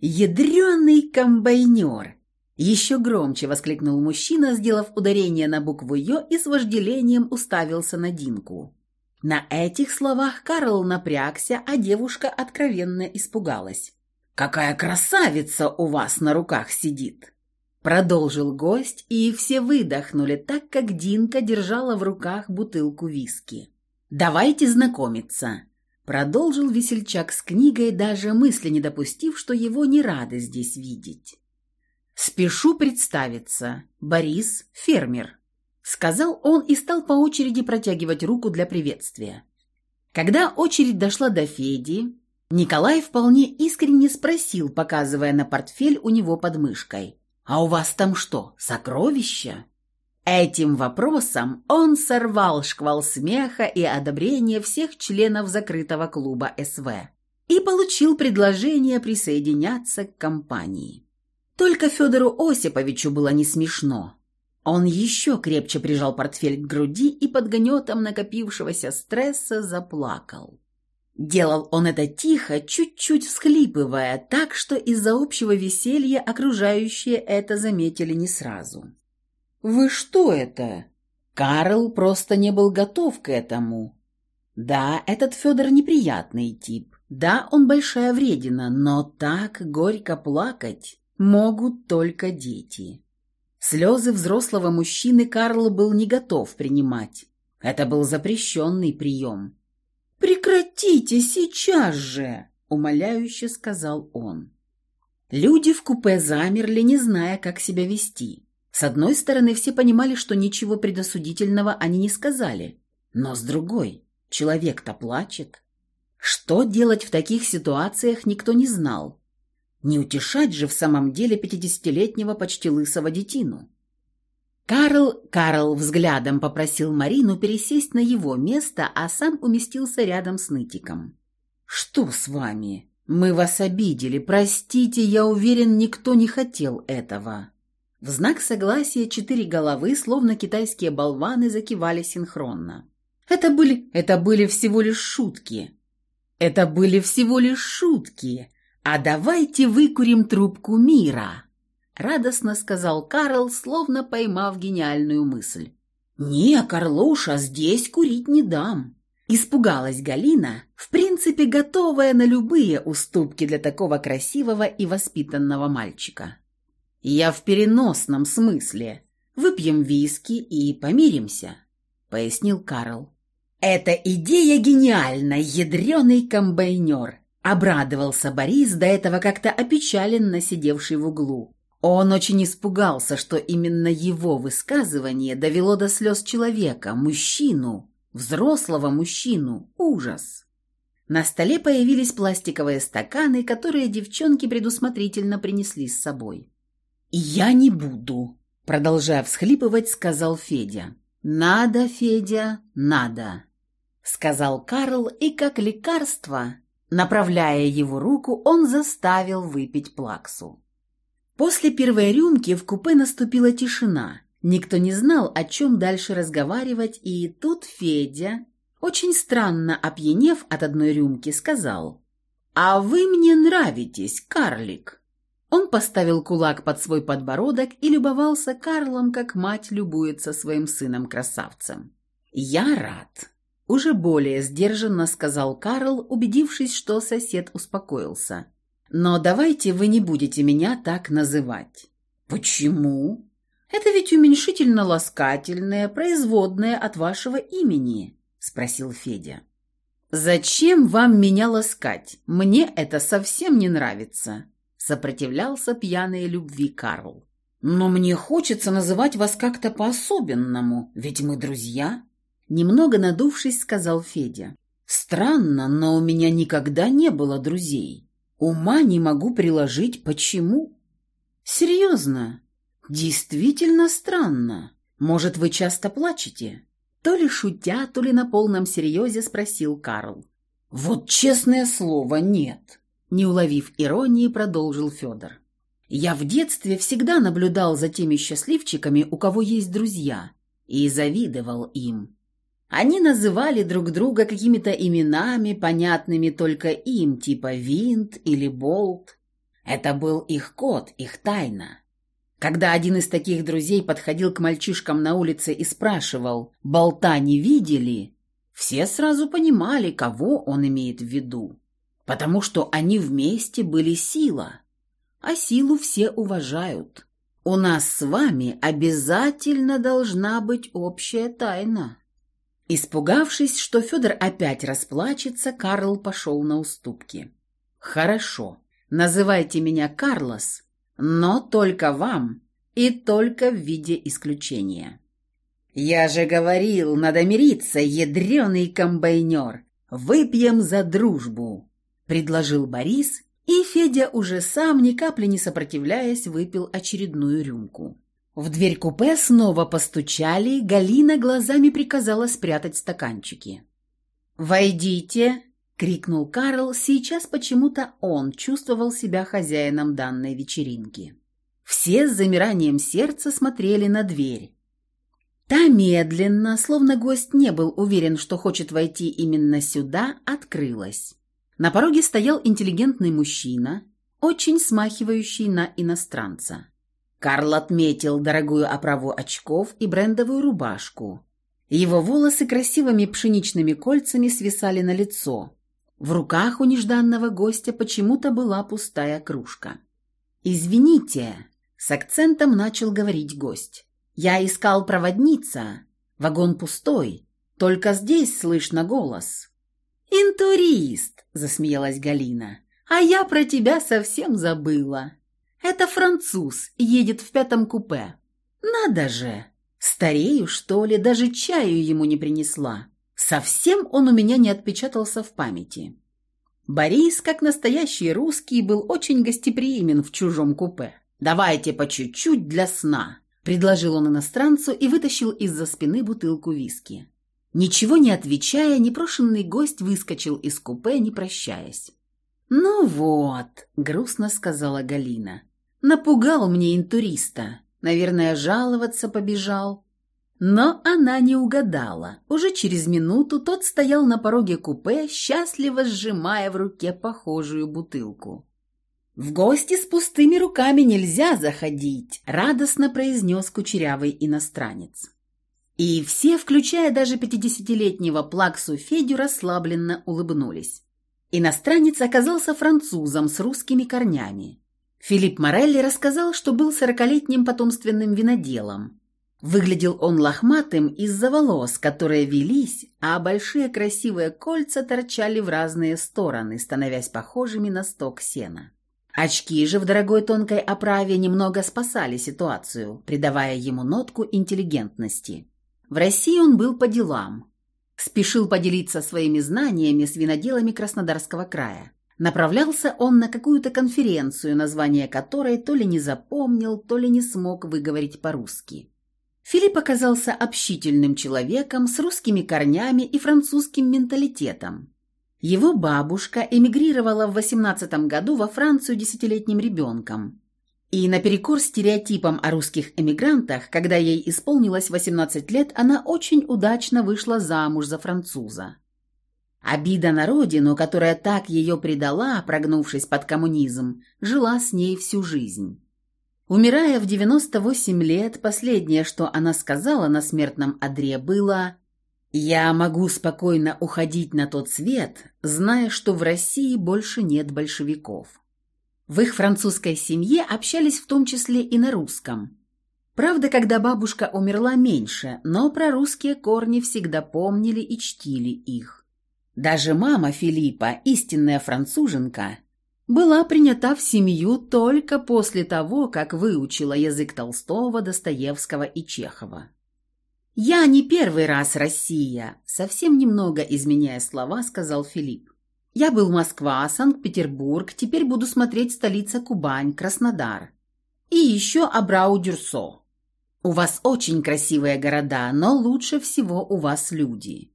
Ядреный комбайнер!» Еще громче воскликнул мужчина, сделав ударение на букву «ё» и с вожделением уставился на Динку. На этих словах Карл напрягся, а девушка откровенно испугалась. «Какая красавица у вас на руках сидит!» Продолжил гость, и все выдохнули, так как Динка держала в руках бутылку виски. «Давайте знакомиться!» Продолжил весельчак с книгой, даже мысли не допустив, что его не рады здесь видеть. «Спешу представиться. Борис, фермер», — сказал он и стал по очереди протягивать руку для приветствия. Когда очередь дошла до Феди, Николай вполне искренне спросил, показывая на портфель у него под мышкой. «А у вас там что, сокровища?» Этим вопросом он сорвал шквал смеха и одобрения всех членов закрытого клуба СВ и получил предложение присоединяться к компании. Только Федору Осиповичу было не смешно. Он еще крепче прижал портфель к груди и под гнетом накопившегося стресса заплакал. Делал он это тихо, чуть-чуть всхлипывая, так что из-за общего веселья окружающие это заметили не сразу. «Вы что это?» Карл просто не был готов к этому. Да, этот Федор неприятный тип. Да, он большая вредина, но так горько плакать могут только дети. Слезы взрослого мужчины Карл был не готов принимать. Это был запрещенный прием. «Прекратите сейчас же!» — умоляюще сказал он. Люди в купе замерли, не зная, как себя вести. С одной стороны, все понимали, что ничего предосудительного они не сказали. Но с другой, человек-то плачет. Что делать в таких ситуациях, никто не знал. Не утешать же в самом деле пятидесятилетнего почти лысого детину. Карл, Карл взглядом попросил Марину пересесть на его место, а сам уместился рядом с нытиком. «Что с вами? Мы вас обидели. Простите, я уверен, никто не хотел этого». В знак согласия четыре головы, словно китайские болваны, закивали синхронно. «Это были... это были всего лишь шутки. Это были всего лишь шутки. «А давайте выкурим трубку мира», — радостно сказал Карл, словно поймав гениальную мысль. «Не, Карлуша, здесь курить не дам», — испугалась Галина, в принципе готовая на любые уступки для такого красивого и воспитанного мальчика. «Я в переносном смысле. Выпьем виски и помиримся», — пояснил Карл. «Эта идея гениальна, ядреный комбайнер», Обрадовался Борис, до этого как-то опечаленно сидевший в углу. Он очень испугался, что именно его высказывание довело до слез человека, мужчину, взрослого мужчину. Ужас! На столе появились пластиковые стаканы, которые девчонки предусмотрительно принесли с собой. «Я не буду», — продолжая всхлипывать, сказал Федя. «Надо, Федя, надо». сказал Карл, и как лекарство, направляя его руку, он заставил выпить плаксу. После первой рюмки в купе наступила тишина. Никто не знал, о чем дальше разговаривать, и тут Федя, очень странно опьянев от одной рюмки, сказал «А вы мне нравитесь, карлик». Он поставил кулак под свой подбородок и любовался Карлом, как мать любуется своим сыном-красавцем. «Я рад», — уже более сдержанно сказал Карл, убедившись, что сосед успокоился. «Но давайте вы не будете меня так называть». «Почему?» «Это ведь уменьшительно-ласкательное, производное от вашего имени», — спросил Федя. «Зачем вам меня ласкать? Мне это совсем не нравится», — сопротивлялся пьяной любви Карл. «Но мне хочется называть вас как-то по-особенному, ведь мы друзья», — немного надувшись, сказал Федя. «Странно, но у меня никогда не было друзей. Ума не могу приложить, почему». «Серьезно? Действительно странно. Может, вы часто плачете?» То ли шутя, то ли на полном серьезе спросил Карл. «Вот честное слово, нет!» Не уловив иронии, продолжил Федор. «Я в детстве всегда наблюдал за теми счастливчиками, у кого есть друзья, и завидовал им. Они называли друг друга какими-то именами, понятными только им, типа Винт или Болт. Это был их код, их тайна. Когда один из таких друзей подходил к мальчишкам на улице и спрашивал, «Болта не видели?», все сразу понимали, кого он имеет в виду, потому что они вместе были сила, а силу все уважают. У нас с вами обязательно должна быть общая тайна. Испугавшись, что Федор опять расплачется, Карл пошел на уступки. «Хорошо, называйте меня Карлос, но только вам и только в виде исключения. «Я же говорил, надо мириться, ядреный комбайнер! Выпьем за дружбу!» — предложил Борис, и Федя уже сам, ни капли не сопротивляясь, выпил очередную рюмку. В дверь купе снова постучали, Галина глазами приказала спрятать стаканчики. «Войдите!» — крикнул Карл. Сейчас почему-то он чувствовал себя хозяином данной вечеринки. Все с замиранием сердца смотрели на дверь. Та медленно, словно гость не был уверен, что хочет войти именно сюда, открылась. На пороге стоял интеллигентный мужчина, очень смахивающий на иностранца. Карл отметил дорогую оправу очков и брендовую рубашку. Его волосы красивыми пшеничными кольцами свисали на лицо, в руках у нежданного гостя почему-то была пустая кружка. «Извините», — с акцентом начал говорить гость. «Я искал проводница. Вагон пустой. Только здесь слышно голос». «Интурист», — засмеялась Галина. «А я про тебя совсем забыла. Это француз, едет в пятом купе. Надо же! Старею, что ли, даже чаю ему не принесла. Совсем он у меня не отпечатался в памяти. Борис, как настоящий русский, был очень гостеприимен в чужом купе. «Давайте по чуть-чуть для сна», – предложил он иностранцу и вытащил из-за спины бутылку виски. Ничего не отвечая, непрошенный гость выскочил из купе, не прощаясь. «Ну вот», – грустно сказала Галина, – «напугал мне интуриста. Наверное, жаловаться побежал. Но она не угадала. Уже через минуту тот стоял на пороге купе, счастливо сжимая в руке похожую бутылку. «В гости с пустыми руками нельзя заходить», — радостно произнес кучерявый иностранец. И все, включая даже пятидесятилетнего плаксу Федю, расслабленно улыбнулись. Иностранец оказался французом с русскими корнями. Филипп Морелли рассказал, что был сорокалетним потомственным виноделом, Выглядел он лохматым из-за волос, которые велись, а большие красивые кольца торчали в разные стороны, становясь похожими на сток сена. Очки же в дорогой тонкой оправе немного спасали ситуацию, придавая ему нотку интеллигентности. В России он был по делам. Спешил поделиться своими знаниями с виноделами Краснодарского края. Направлялся он на какую-то конференцию, название которой то ли не запомнил, то ли не смог выговорить по-русски. Филипп оказался общительным человеком с русскими корнями и французским менталитетом. Его бабушка эмигрировала в 18 году во Францию десятилетним ребенком. И наперекор стереотипам о русских эмигрантах, когда ей исполнилось 18 лет, она очень удачно вышла замуж за француза. Обида на родину, которая так ее предала, прогнувшись под коммунизм, жила с ней всю жизнь. Умирая в 98 лет, последнее, что она сказала на смертном одре, было «Я могу спокойно уходить на тот свет, зная, что в России больше нет большевиков». В их французской семье общались в том числе и на русском. Правда, когда бабушка умерла меньше, но про русские корни всегда помнили и чтили их. Даже мама Филиппа, истинная француженка, была принята в семью только после того, как выучила язык Толстого, Достоевского и Чехова. «Я не первый раз Россия», — совсем немного изменяя слова, сказал Филипп. «Я был Москва, Санкт-Петербург, теперь буду смотреть столица Кубань, Краснодар. И еще Абрау-Дюрсо. У вас очень красивые города, но лучше всего у вас люди.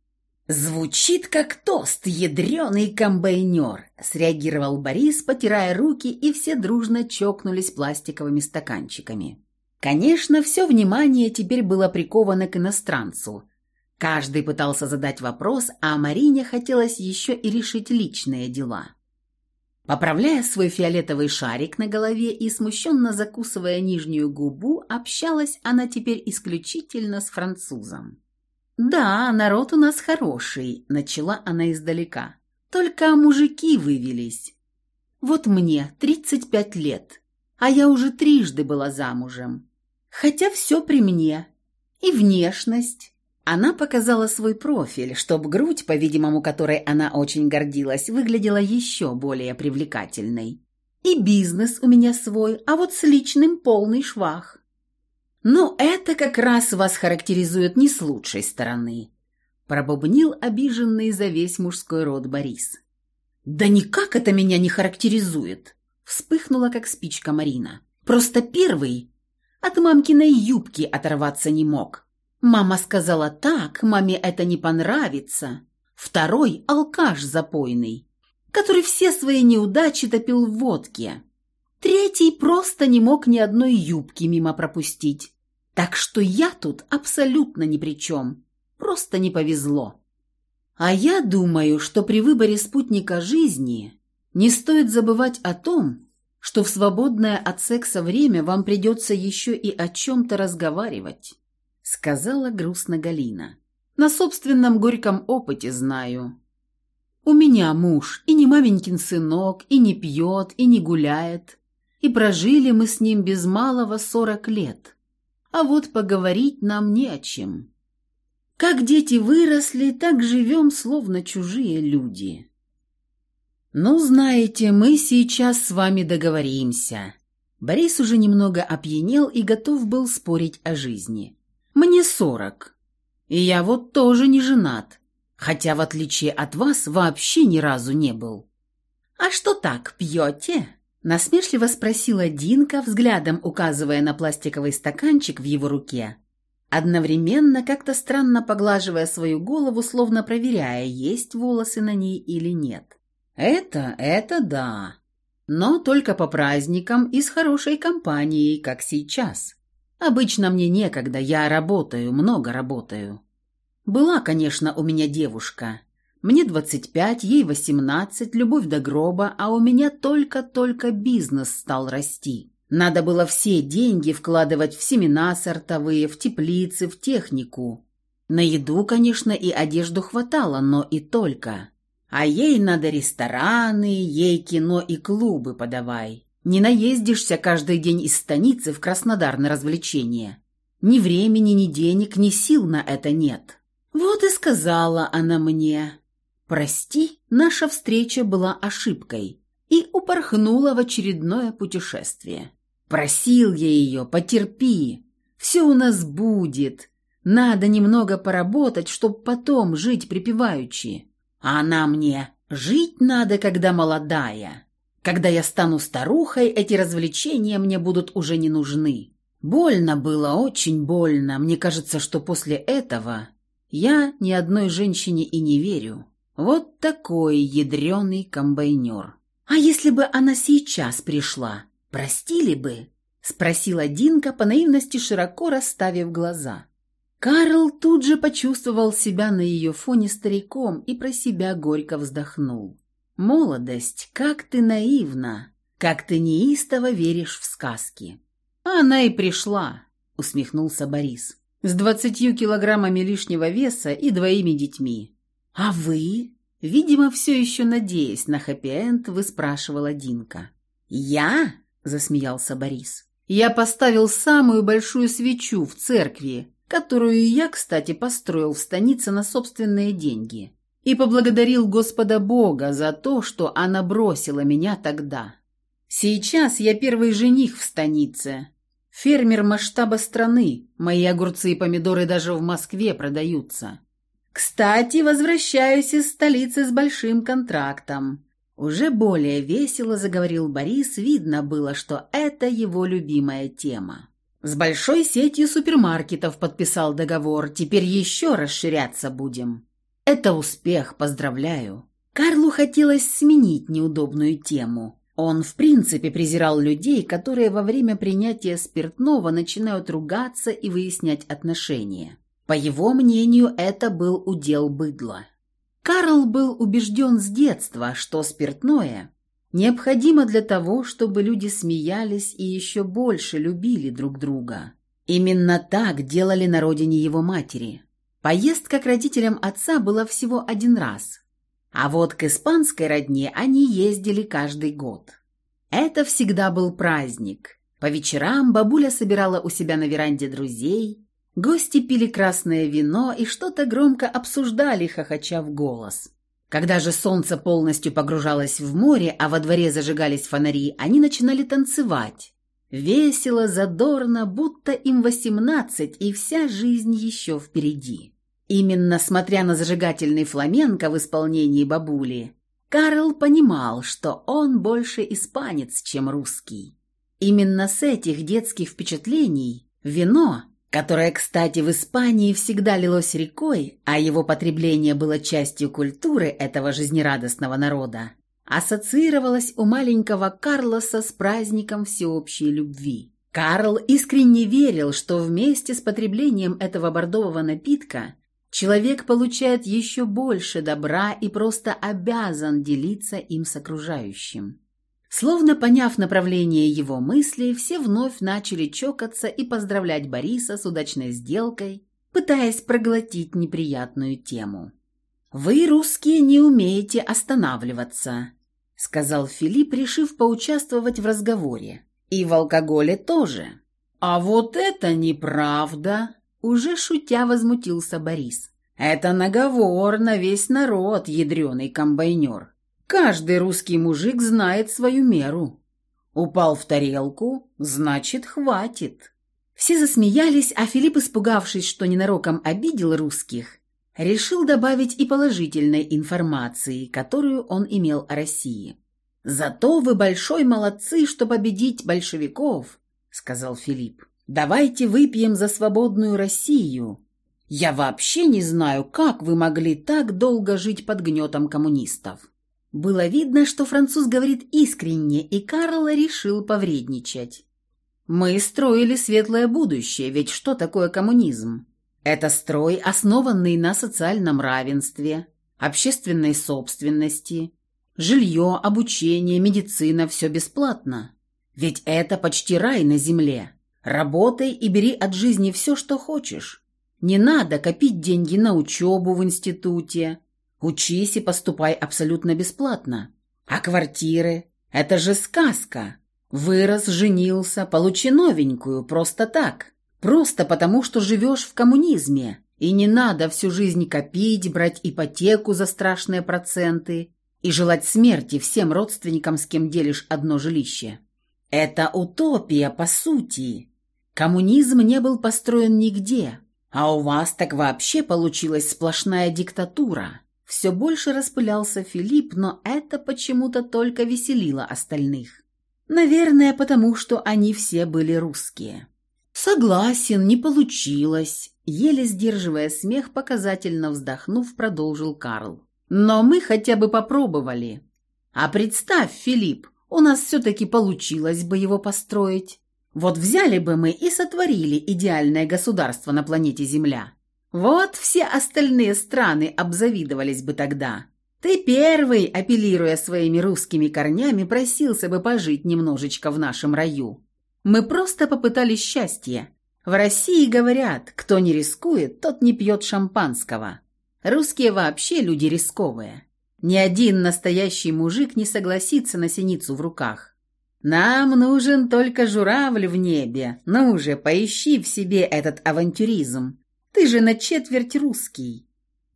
«Звучит как тост, ядреный комбайнер», — среагировал Борис, потирая руки, и все дружно чокнулись пластиковыми стаканчиками. Конечно, все внимание теперь было приковано к иностранцу. Каждый пытался задать вопрос, а Марине хотелось еще и решить личные дела. Поправляя свой фиолетовый шарик на голове и смущенно закусывая нижнюю губу, общалась она теперь исключительно с французом. «Да, народ у нас хороший», — начала она издалека. «Только мужики вывелись. Вот мне 35 лет, а я уже трижды была замужем. Хотя все при мне. И внешность». Она показала свой профиль, чтобы грудь, по-видимому, которой она очень гордилась, выглядела еще более привлекательной. И бизнес у меня свой, а вот с личным полный швах. «Ну, это как раз вас характеризует не с лучшей стороны», – пробубнил обиженный за весь мужской род Борис. «Да никак это меня не характеризует», – вспыхнула как спичка Марина. «Просто первый от мамкиной юбки оторваться не мог. Мама сказала так, маме это не понравится. Второй – алкаш запойный, который все свои неудачи топил в водке. Третий просто не мог ни одной юбки мимо пропустить. Так что я тут абсолютно ни при чем. Просто не повезло. А я думаю, что при выборе спутника жизни не стоит забывать о том, что в свободное от секса время вам придется еще и о чем-то разговаривать, сказала грустно Галина. На собственном горьком опыте знаю. У меня муж и не маменькин сынок, и не пьет, и не гуляет и прожили мы с ним без малого сорок лет. А вот поговорить нам не о чем. Как дети выросли, так живем, словно чужие люди. Ну, знаете, мы сейчас с вами договоримся. Борис уже немного опьянел и готов был спорить о жизни. Мне сорок. И я вот тоже не женат, хотя, в отличие от вас, вообще ни разу не был. А что так, пьете? Насмешливо спросила Динка, взглядом указывая на пластиковый стаканчик в его руке, одновременно как-то странно поглаживая свою голову, словно проверяя, есть волосы на ней или нет. «Это, это да. Но только по праздникам и с хорошей компанией, как сейчас. Обычно мне некогда, я работаю, много работаю. Была, конечно, у меня девушка, мне 25, ей 18, любовь до гроба, а у меня только-только бизнес стал расти. Надо было все деньги вкладывать в семена сортовые, в теплицы, в технику. На еду, конечно, и одежду хватало, но и только. А ей надо рестораны, ей кино и клубы подавай. Не наездишься каждый день из станицы в Краснодар на развлечения. Ни времени, ни денег, ни сил на это нет. Вот и сказала она мне, «Прости, наша встреча была ошибкой» и упорхнула в очередное путешествие. Просил я ее, потерпи, все у нас будет, надо немного поработать, чтоб потом жить припеваючи. А она мне, жить надо, когда молодая. Когда я стану старухой, эти развлечения мне будут уже не нужны. Больно было, очень больно. Мне кажется, что после этого я ни одной женщине и не верю. Вот такой ядреный комбайнер. А если бы она сейчас пришла, простили бы? Спросила Динка по наивности, широко расставив глаза. Карл тут же почувствовал себя на ее фоне стариком и про себя горько вздохнул. «Молодость, как ты наивна, как ты неистово веришь в сказки». «Она и пришла», — усмехнулся Борис, «с двадцатью килограммами лишнего веса и двоими детьми». «А вы?» Видимо, все еще надеясь на хэппи-энд, выспрашивала Динка. «Я?» — засмеялся Борис. «Я поставил самую большую свечу в церкви, которую я, кстати, построил в станице на собственные деньги, и поблагодарил Господа Бога за то, что она бросила меня тогда. Сейчас я первый жених в станице, фермер масштаба страны, мои огурцы и помидоры даже в Москве продаются. Кстати, возвращаюсь из столицы с большим контрактом. Уже более весело заговорил Борис, видно было, что это его любимая тема. С большой сетью супермаркетов подписал договор, теперь еще расширяться будем. Это успех, поздравляю. Карлу хотелось сменить неудобную тему. Он в принципе презирал людей, которые во время принятия спиртного начинают ругаться и выяснять отношения. По его мнению, это был удел быдла. Карл был убежден с детства, что спиртное необходимо для того, чтобы люди смеялись и еще больше любили друг друга. Именно так делали на родине его матери. Поездка к родителям отца была всего один раз, а вот к испанской родне они ездили каждый год. Это всегда был праздник. По вечерам бабуля собирала у себя на веранде друзей, гости пили красное вино и что-то громко обсуждали, хохоча в голос. Когда же солнце полностью погружалось в море, а во дворе зажигались фонари, они начинали танцевать. Весело, задорно, будто им восемнадцать, и вся жизнь еще впереди. Именно смотря на зажигательный фламенко в исполнении бабули, Карл понимал, что он больше испанец, чем русский. Именно с этих детских впечатлений вино которое, кстати, в Испании всегда лилось рекой, а его потребление было частью культуры этого жизнерадостного народа, ассоциировалось у маленького Карлоса с праздником всеобщей любви. Карл искренне верил, что вместе с потреблением этого бордового напитка человек получает еще больше добра и просто обязан делиться им с окружающим. Словно поняв направление его мыслей, все вновь начали чокаться и поздравлять Бориса с удачной сделкой, пытаясь проглотить неприятную тему. «Вы, русские, не умеете останавливаться», — сказал Филипп, решив поучаствовать в разговоре. «И в алкоголе тоже». «А вот это неправда!» — уже шутя возмутился Борис. «Это наговор на весь народ, ядреный комбайнер. Каждый русский мужик знает свою меру. Упал в тарелку, значит, хватит. Все засмеялись, а Филипп, испугавшись, что ненароком обидел русских, решил добавить и положительной информации, которую он имел о России. «Зато вы большой молодцы, что победить большевиков», — сказал Филипп. «Давайте выпьем за свободную Россию. Я вообще не знаю, как вы могли так долго жить под гнетом коммунистов». Было видно, что француз говорит искренне, и Карл решил повредничать. «Мы строили светлое будущее, ведь что такое коммунизм? Это строй, основанный на социальном равенстве, общественной собственности, жилье, обучение, медицина – все бесплатно. Ведь это почти рай на земле. Работай и бери от жизни все, что хочешь. Не надо копить деньги на учебу в институте, Учись и поступай абсолютно бесплатно. А квартиры? Это же сказка. Вырос, женился, получи новенькую, просто так. Просто потому, что живешь в коммунизме. И не надо всю жизнь копить, брать ипотеку за страшные проценты и желать смерти всем родственникам, с кем делишь одно жилище. Это утопия, по сути. Коммунизм не был построен нигде, а у вас так вообще получилась сплошная диктатура. Все больше распылялся Филипп, но это почему-то только веселило остальных. Наверное, потому что они все были русские. «Согласен, не получилось», — еле сдерживая смех, показательно вздохнув, продолжил Карл. «Но мы хотя бы попробовали. А представь, Филипп, у нас все-таки получилось бы его построить. Вот взяли бы мы и сотворили идеальное государство на планете Земля. Вот все остальные страны обзавидовались бы тогда. Ты первый, апеллируя своими русскими корнями, просился бы пожить немножечко в нашем раю. Мы просто попытались счастье. В России говорят, кто не рискует, тот не пьет шампанского. Русские вообще люди рисковые. Ни один настоящий мужик не согласится на синицу в руках. Нам нужен только журавль в небе. Ну уже, поищи в себе этот авантюризм. Ты же на четверть русский.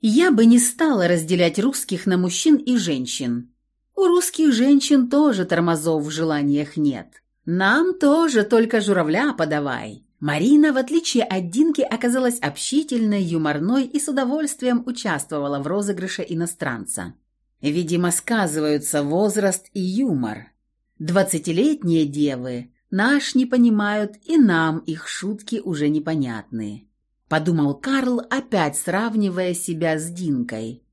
Я бы не стала разделять русских на мужчин и женщин. У русских женщин тоже тормозов в желаниях нет. Нам тоже только журавля подавай. Марина, в отличие от Динки, оказалась общительной, юморной и с удовольствием участвовала в розыгрыше иностранца. Видимо, сказываются возраст и юмор. Двадцатилетние девы наш не понимают, и нам их шутки уже непонятны. Подумал Карл, опять сравнивая себя с Динкой.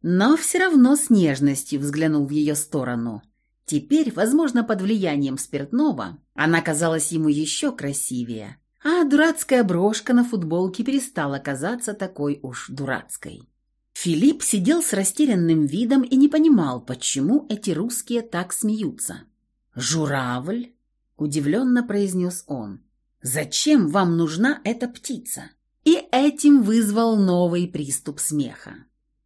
Но все равно с нежностью взглянул в ее сторону. Теперь, возможно, под влиянием спиртного, она казалась ему еще красивее, а дурацкая брошка на футболке перестала казаться такой уж дурацкой. Филипп сидел с растерянным видом и не понимал, почему эти русские так смеются. «Журавль?» – удивленно произнес он. «Зачем вам нужна эта птица?» И этим вызвал новый приступ смеха.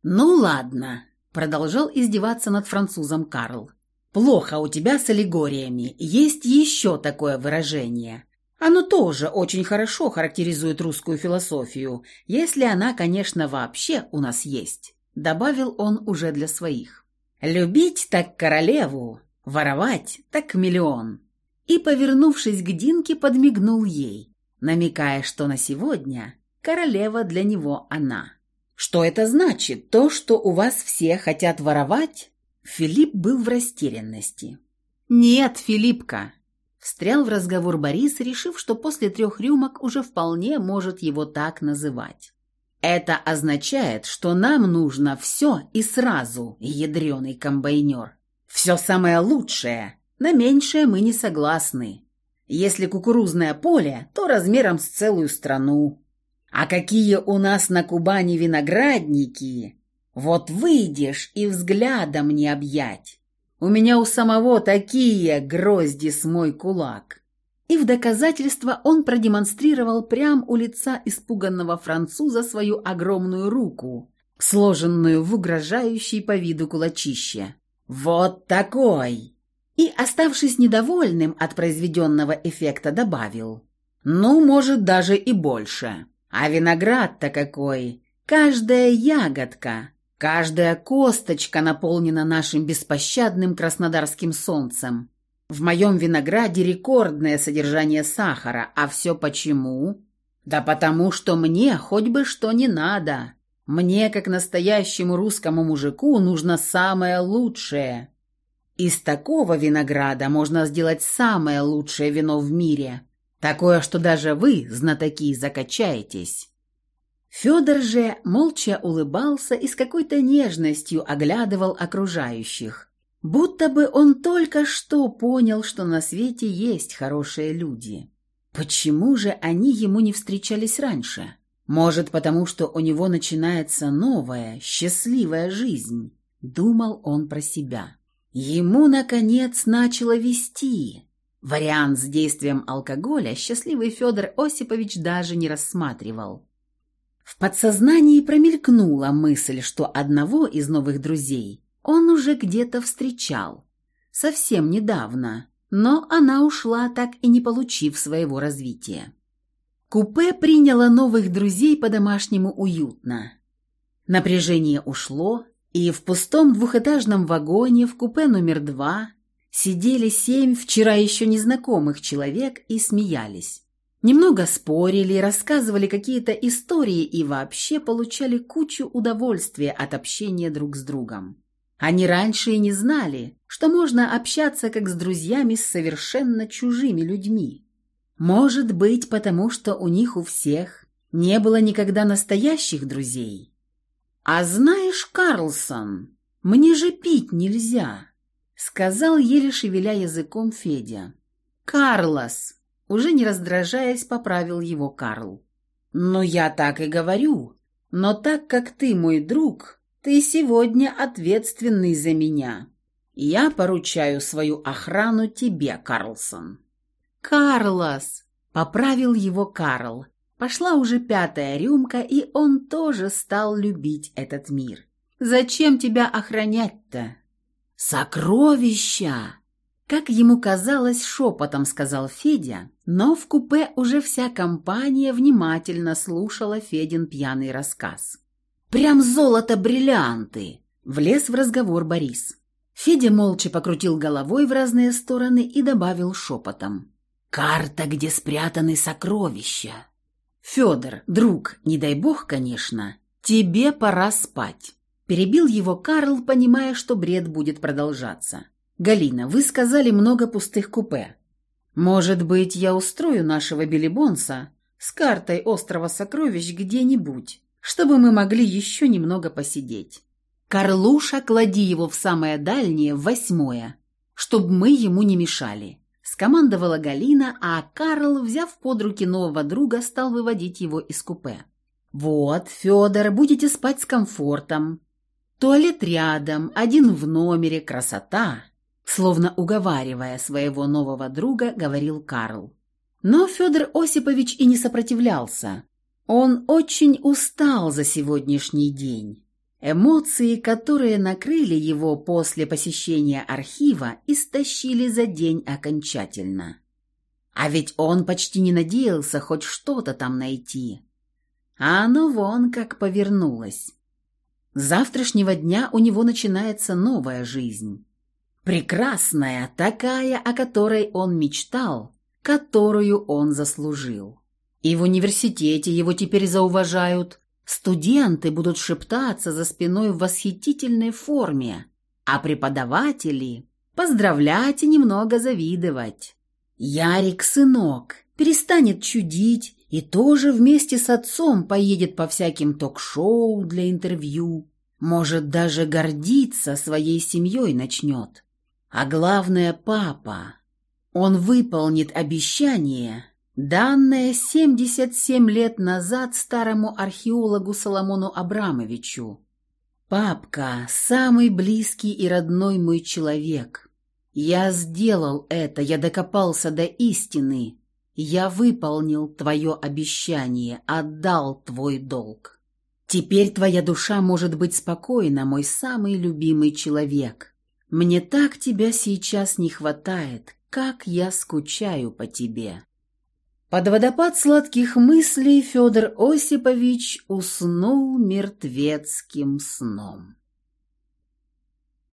«Ну ладно», – продолжал издеваться над французом Карл. «Плохо у тебя с аллегориями. Есть еще такое выражение. Оно тоже очень хорошо характеризует русскую философию, если она, конечно, вообще у нас есть», — добавил он уже для своих. «Любить так королеву, воровать так миллион». И, повернувшись к Динке, подмигнул ей, намекая, что на сегодня королева для него она. «Что это значит? То, что у вас все хотят воровать?» Филипп был в растерянности. «Нет, Филиппка, Встрял в разговор Борис, решив, что после трех рюмок уже вполне может его так называть. «Это означает, что нам нужно все и сразу, ядреный комбайнер. Все самое лучшее. На меньшее мы не согласны. Если кукурузное поле, то размером с целую страну. А какие у нас на Кубани виноградники! Вот выйдешь и взглядом не объять. У меня у самого такие грозди с мой кулак». И в доказательство он продемонстрировал прямо у лица испуганного француза свою огромную руку, сложенную в угрожающий по виду кулачище. «Вот такой!» И, оставшись недовольным от произведенного эффекта, добавил. «Ну, может, даже и больше. А виноград-то какой! Каждая ягодка! Каждая косточка наполнена нашим беспощадным краснодарским солнцем. В моем винограде рекордное содержание сахара. А все почему? Да потому что мне хоть бы что не надо. Мне, как настоящему русскому мужику, нужно самое лучшее. Из такого винограда можно сделать самое лучшее вино в мире. Такое, что даже вы, знатоки, закачаетесь. Федор же молча улыбался и с какой-то нежностью оглядывал окружающих, будто бы он только что понял, что на свете есть хорошие люди. Почему же они ему не встречались раньше? Может, потому что у него начинается новая, счастливая жизнь, думал он про себя. Ему, наконец, начало вести. Вариант с действием алкоголя счастливый Федор Осипович даже не рассматривал. В подсознании промелькнула мысль, что одного из новых друзей он уже где-то встречал. Совсем недавно, но она ушла, так и не получив своего развития. Купе приняло новых друзей по-домашнему уютно. Напряжение ушло, и в пустом двухэтажном вагоне в купе номер два сидели семь вчера еще незнакомых человек и смеялись. Немного спорили, рассказывали какие-то истории и вообще получали кучу удовольствия от общения друг с другом. Они раньше и не знали, что можно общаться как с друзьями с совершенно чужими людьми. Может быть, потому что у них у всех не было никогда настоящих друзей. А знаешь, Карлсон, мне же пить нельзя, сказал еле шевеля языком Федя. Карлос, уже не раздражаясь, поправил его Карл. «Ну, я так и говорю. Но так как ты мой друг, ты сегодня ответственный за меня. Я поручаю свою охрану тебе, Карлсон». «Карлос!» — поправил его Карл. Пошла уже пятая рюмка, и он тоже стал любить этот мир. «Зачем тебя охранять-то?» «Сокровища!» Как ему казалось, шепотом сказал Федя, но в купе уже вся компания внимательно слушала Федин пьяный рассказ. «Прям золото-бриллианты!» — влез в разговор Борис. Федя молча покрутил головой в разные стороны и добавил шепотом. «Карта, где спрятаны сокровища!» «Федор, друг, не дай бог, конечно, тебе пора спать!» Перебил его Карл, понимая, что бред будет продолжаться. «Галина, вы сказали много пустых купе. Может быть, я устрою нашего Белибонса с картой острова сокровищ где-нибудь, чтобы мы могли еще немного посидеть. Карлуша, клади его в самое дальнее, восьмое, чтобы мы ему не мешали». Скомандовала Галина, а Карл, взяв под руки нового друга, стал выводить его из купе. «Вот, Федор, будете спать с комфортом. Туалет рядом, один в номере, красота!» Словно уговаривая своего нового друга, говорил Карл. Но Федор Осипович и не сопротивлялся. Он очень устал за сегодняшний день. Эмоции, которые накрыли его после посещения архива, истощили за день окончательно. А ведь он почти не надеялся хоть что-то там найти. А оно вон как повернулось. С завтрашнего дня у него начинается новая жизнь. Прекрасная, такая, о которой он мечтал, которую он заслужил. И в университете его теперь зауважают. Студенты будут шептаться за спиной в восхитительной форме, а преподаватели поздравлять и немного завидовать. Ярик, сынок, перестанет чудить и тоже вместе с отцом поедет по всяким ток-шоу для интервью. Может, даже гордиться своей семьей начнет. А главное, папа. Он выполнит обещание, данное 77 лет назад старому археологу Соломону Абрамовичу. «Папка, самый близкий и родной мой человек. Я сделал это, я докопался до истины. Я выполнил твое обещание, отдал твой долг. Теперь твоя душа может быть спокойна, мой самый любимый человек». Мне так тебя сейчас не хватает, как я скучаю по тебе». Под водопад сладких мыслей Федор Осипович уснул мертвецким сном.